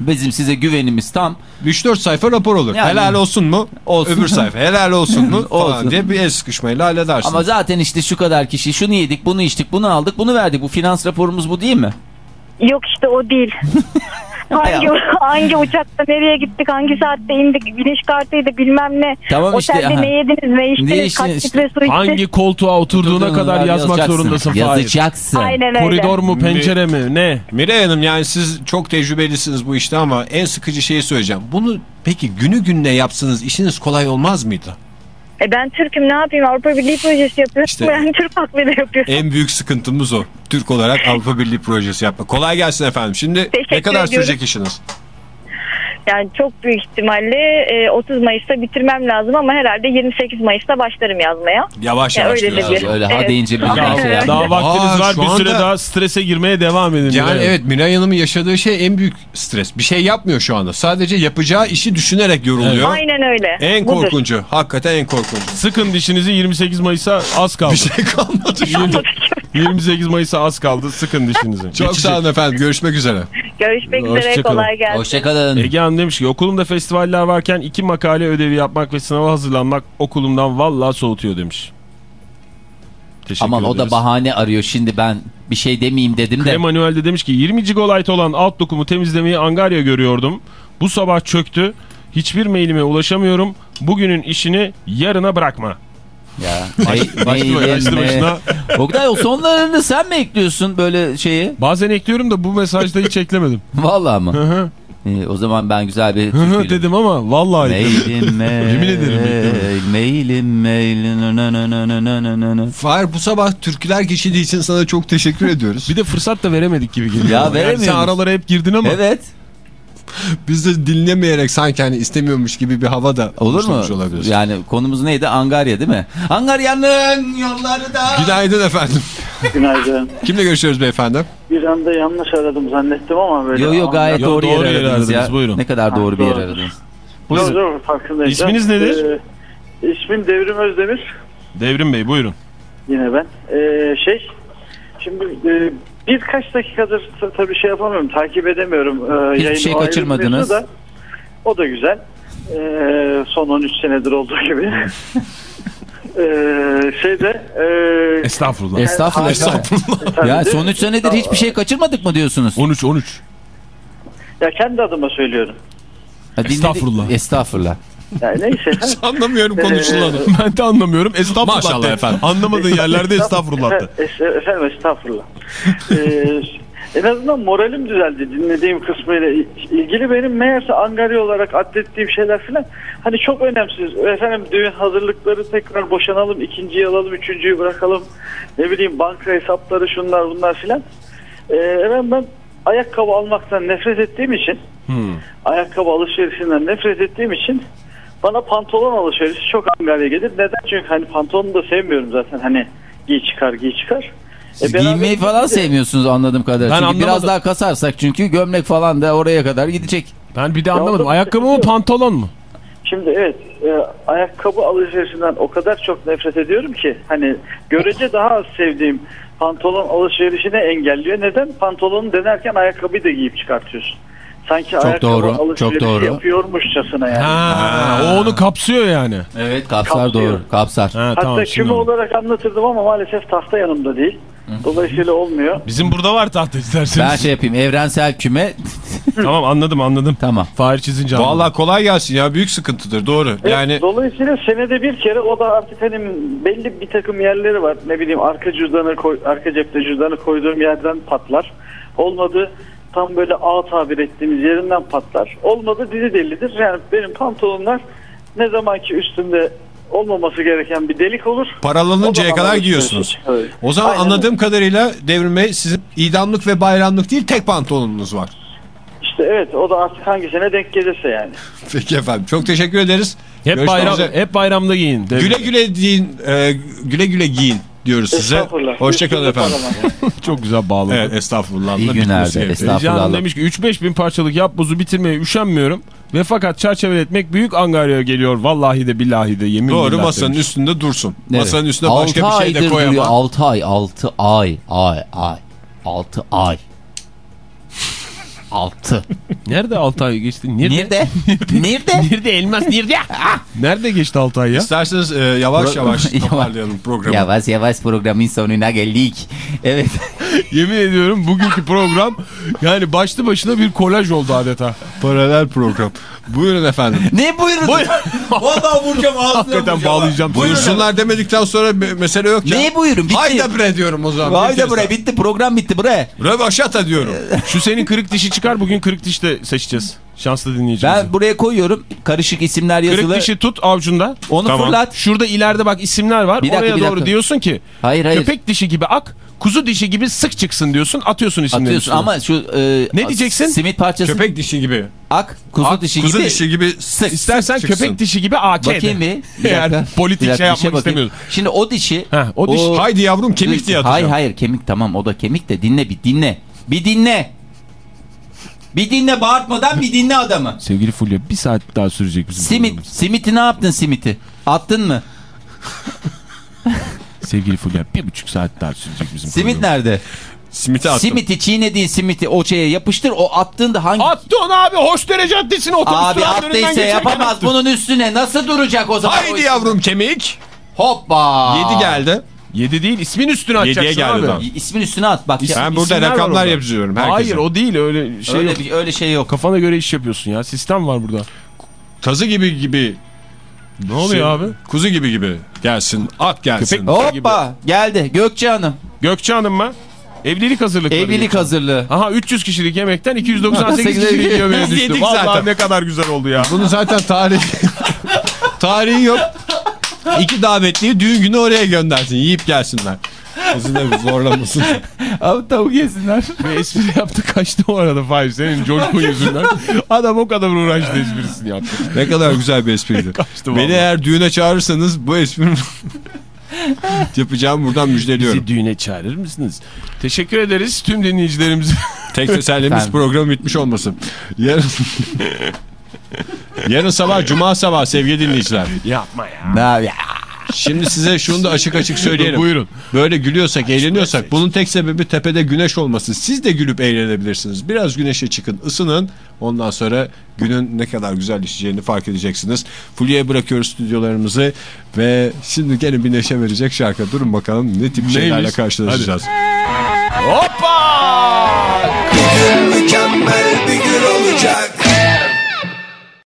bizim size güvenimiz tam. 3-4 sayfa rapor olur. Yani- helal olsun mu? Olsun. Öbür sayfa helal olsun mu? falan Olsun. diye bir el sıkışmayla halledersiniz. Ama zaten işte şu kadar kişi şunu yedik bunu içtik bunu aldık bunu verdik. Bu finans raporumuz bu değil mi? Yok işte o değil. hangi, hangi uçakta nereye gittik, hangi saatte indik, güneş kartıydı bilmem ne. Tamam işte, Otelde aha. ne yediniz, ne içtiniz, Ne içtiniz kaç işte. litre su içtiniz. Hangi koltuğa oturduğuna kadar yazmak zorundasın. Yazacaksın. Aynen öyle. Koridor mu pencere mi ne? Miray Hanım yani siz çok tecrübelisiniz bu işte ama en sıkıcı şeyi söyleyeceğim. Bunu peki günü gününe yapsanız işiniz kolay olmaz mıydı? E ben Türk'üm ne yapayım Avrupa Birliği projesi yapıyorum. İşte- ben Türk hakları yapıyorum. En büyük sıkıntımız o. Türk olarak Avrupa Birliği projesi yapmak. Kolay gelsin efendim. Şimdi ne Teşekkür kadar ediyorum. sürecek işiniz? Yani çok büyük ihtimalle e, 30 Mayıs'ta bitirmem lazım ama herhalde 28 Mayıs'ta başlarım yazmaya. Yavaş Ya yavaş öyle de diyorsunuz. bir- Öyle ha Evet. deyince bir Aynen şey yani. Daha vaktiniz Aa, var şu bir süre anda- daha strese girmeye devam edin. Yani evet Miray Hanım'ın yaşadığı şey en büyük stres. Bir şey yapmıyor şu anda. Sadece yapacağı işi düşünerek yoruluyor. Aynen öyle. En Budur. korkuncu. Hakikaten en korkuncu. Sıkın dişinizi 28 Mayıs'a az kaldı. Bir şey kalmadı şu anda. 28 Mayıs'a az kaldı. Sıkın dişinizi. Çok Geçecek. sağ olun efendim. Görüşmek üzere. Görüşmek üzere Hoşçakalın. kolay gelsin. Hoşçakalın. Ege Hanım demiş ki okulumda festivaller varken iki makale ödevi yapmak ve sınava hazırlanmak okulumdan vallahi soğutuyor demiş. Teşekkür Aman o da ederiz. bahane arıyor şimdi ben bir şey demeyeyim dedim de. Emanuel de demiş ki 20 GB olan alt dokumu temizlemeyi Angarya görüyordum. Bu sabah çöktü. Hiçbir mailime ulaşamıyorum. Bugünün işini yarına bırakma. Ya Başlı başına. Oktay o sonlarını sen mi ekliyorsun böyle şeyi? Bazen ekliyorum da bu mesajda hiç eklemedim. Vallahi mı? Ee, o zaman ben güzel bir dedim ama vallahi meylim yemin ederim meylim meylim bu sabah türküler geçildiği için sana çok teşekkür ediyoruz. Bir de fırsat da veremedik gibi geliyor. Ya yani sen aralara hep girdin ama. Evet. Biz de dinlemeyerek sanki hani istemiyormuş gibi bir hava da Olur mu? olabiliriz. Yani konumuz neydi? Angarya değil mi? Angarya'nın yolları da. Günaydın efendim. Günaydın. Kimle görüşüyoruz beyefendi? Bir anda yanlış aradım zannettim ama böyle. Yo yo gayet Yo, doğru, doğru yer yere aradınız ya. aradınız, buyurun. Ne kadar doğru bir yer doğru. aradınız. Buyurun. Doğru, farkındayım. İsminiz nedir? Ee, ismim Devrim Özdemir. Devrim Bey buyurun. Yine ben. Ee, şey, şimdi e, birkaç dakikadır tabii şey yapamıyorum, takip edemiyorum. Ee, Hiçbir şey kaçırmadınız. Da, o da güzel. Ee, son 13 senedir olduğu gibi. ee, şeyde... E, Estağfurullah. Estağfurullah. Estağfurullah. Ya son 3 senedir hiçbir şey kaçırmadık mı diyorsunuz? 13 13. Ya kendi adıma söylüyorum. Ha, dinledik- Estağfurullah. Estağfurullah. Yani neyse. Anlamıyorum konuşulanı. Ben de anlamıyorum. Estağfurullah. Maşallah de. efendim. Anlamadığın yerlerde estağfurullah efendim estağfurullah. ee, en azından moralim düzeldi dinlediğim kısmıyla il- ilgili benim meğerse angarya olarak adettiğim şeyler filan hani çok önemsiz. Efendim düğün hazırlıkları tekrar boşanalım, ikinciyi alalım, üçüncüyü bırakalım. Ne bileyim banka hesapları şunlar bunlar filan. Ee, efendim ben ayakkabı almaktan nefret ettiğim için ayakkabı alışverişinden nefret ettiğim için bana pantolon alışverişi çok angarya gelir. Neden? Çünkü hani pantolonu da sevmiyorum zaten hani giy çıkar giy çıkar. Siz E, giyinmeyi falan gidince- sevmiyorsunuz anladığım kadarıyla. Ben çünkü biraz daha kasarsak çünkü gömlek falan da oraya kadar gidecek. Ben bir de anlamadım. Ayakkabı mı pantolon mu? Şimdi evet e, ayakkabı alışverişinden o kadar çok nefret ediyorum ki hani görece daha az sevdiğim pantolon alışverişini engelliyor. Neden? Pantolonu denerken ayakkabıyı da giyip çıkartıyorsun. Sanki ayakkabı doğru, çok alışverişi doğru. yapıyormuşçasına yani. Ha, o onu kapsıyor yani. Evet kapsar Kapsıyor. doğru. Kapsar. Ha, Hatta tamam, küme olarak anlatırdım ama maalesef tahta yanımda değil. Dolayısıyla olmuyor. Bizim burada var tahta isterseniz. Ben şey yapayım evrensel küme tamam anladım anladım. tamam. Fahir çizince anladım. Vallahi kolay gelsin ya büyük sıkıntıdır doğru. Evet, Yani Dolayısıyla senede bir kere o da artık hani belli bir takım yerleri var. Ne bileyim arka cüzdanı koy, arka cepte cüzdanı koyduğum yerden patlar. Olmadı tam böyle ağ tabir ettiğimiz yerinden patlar. Olmadı dizi delidir. Yani benim pantolonlar ne zamanki üstümde olmaması gereken bir delik olur. paralanıncaya kadar giyiyorsunuz. çıkarıyor. O zaman Aynen anladığım kadarıyla Devrim Bey sizin idamlık ve bayramlık değil tek pantolonunuz var. İşte evet o da artık hangisine denk gelirse yani. Peki efendim çok teşekkür ederiz. Hep Görüşmek bayram üzere. hep bayramda giyin. Devrim. Güle güle deyin, e, güle güle giyin diyoruz size. Hoşçakalın efendim. Çok güzel bağladı. Evet estağfurullah. İyi günlerde, estağfurullah. Demiş ki 3-5 bin parçalık yap buzu bitirmeye üşenmiyorum. Ve fakat çerçeveletmek büyük angarya geliyor. Vallahi de billahi de yemin Doğru billah masanın demiş. üstünde dursun. Evet. Masanın üstüne başka bir şey de aydır koyama. duruyor. 6 ay 6 ay ay ay 6 ay 6 Nerede 6 ay geçti? Nerede? Nerede? Nerede? Nerede elmas nerede? Nerede geçti 6 ay ya? İsterseniz e, yavaş Pro- yavaş Yavaş. toparlayalım programı. Yavaş yavaş programın sonuna geldik. Evet. Yemin ediyorum bugünkü program yani başlı başına bir kolaj oldu adeta. Paralel program. Buyurun efendim. ne buyurun? Vallahi vuracağım ağzına Hakikaten bağlayacağım. Buyursunlar demedikten sonra me- mesele yok ya. Ne buyurun? Bitti. Hayda bre diyorum o zaman. Hayda bre bitti program bitti bre. Rövaşata diyorum. Şu senin kırık dişi çıkar bugün kırık diş de seçeceğiz. Şanslı dinleyicimizi. Ben buraya koyuyorum karışık isimler Kırık yazılı. dişi tut avcunda. Onu fırlat. Şurada ileride bak isimler var. Bir dakika, Oraya bir doğru diyorsun ki Hayır hayır. köpek dişi gibi ak, kuzu dişi gibi sık çıksın diyorsun. Atıyorsun isimleri. Atıyorsun üstüne. ama şu e, Ne diyeceksin? Simit parçası Köpek dişi gibi. ak kuzu Ak, dişi kuzu gibi. dişi gibi sık. İstersen çıksın. köpek dişi gibi AK. Bakayım bir. Dakika. politik Bir dakika, şey yapmak istemiyorsun. Şimdi o dişi. Heh, o diş- Haydi yavrum kemik diye atacağım. Hayır hayır kemik tamam o da kemik de dinle bir dinle. Bir dinle. Bir dinle bağırtmadan bir dinle adamı. Sevgili Fulya bir saat daha sürecek bizim Simit. programımız. Simiti ne yaptın simiti? Attın mı? Sevgili Fulya bir buçuk saat daha sürecek bizim Simit programımız. nerede? Simiti attım. Simiti çiğnediğin simiti o şeye yapıştır. O attığında hangi... Attı onu abi Hoşdere Caddesi'ne otobüs Abi attıysa yapamaz. attı. Bunun üstüne nasıl duracak o zaman? Haydi yavrum kemik. Hoppa. 7 geldi. 7 değil ismin üstüne atacaksın Yediye geldi abi. İsmin üstüne at bak. Ben burada rakamlar yapıyorum herkese. Hayır o değil öyle şey öyle yok. bir öyle şey yok. Kafana göre iş yapıyorsun ya. Sistem var burada. Tazı gibi gibi. Ne oluyor abi? Kuzu gibi gibi. Gelsin. At gelsin. Köpek- Hoppa geldi Gökçe Hanım. Gökçe Hanım mı? Evlilik hazırlıkları. Evlilik Gökçe. hazırlığı. Aha 300 kişilik yemekten 298 kişilik yemeğe Biz düştü. Vallahi zaten. ne kadar güzel oldu ya. Bunun zaten tarihi tarihi yok. İki davetliyi düğün günü oraya göndersin. Yiyip gelsinler. Sizi de zorlamasın. Abi tavuk yesinler. Ve espri yaptı kaçtı o arada Fahir senin coşkun yüzünden. Adam o kadar uğraştı esprisini yaptı. ne kadar güzel bir espriydi. Kaçtı Beni vallahi. eğer düğüne çağırırsanız bu esprinin yapacağım buradan müjdeliyorum. Bizi düğüne çağırır mısınız? Teşekkür ederiz tüm dinleyicilerimize. Tek tesellimiz program bitmiş olmasın. Yarın... Yarın sabah Cuma sabah sevgili dinleyiciler. Yapma ya. Ya, Şimdi size şunu da açık açık söyleyelim. Buyurun. Böyle gülüyorsak, eğleniyorsak bunun tek sebebi tepede güneş olması. Siz de gülüp eğlenebilirsiniz. Biraz güneşe çıkın, ısının. Ondan sonra günün ne kadar güzel işleyeceğini fark edeceksiniz. Fulya'ya bırakıyoruz stüdyolarımızı ve şimdi gelin bir neşe verecek şarkı. Durun bakalım ne tip şeylerle Neymiş? karşılaşacağız. Hoppa! Mükemmel bir gün olacak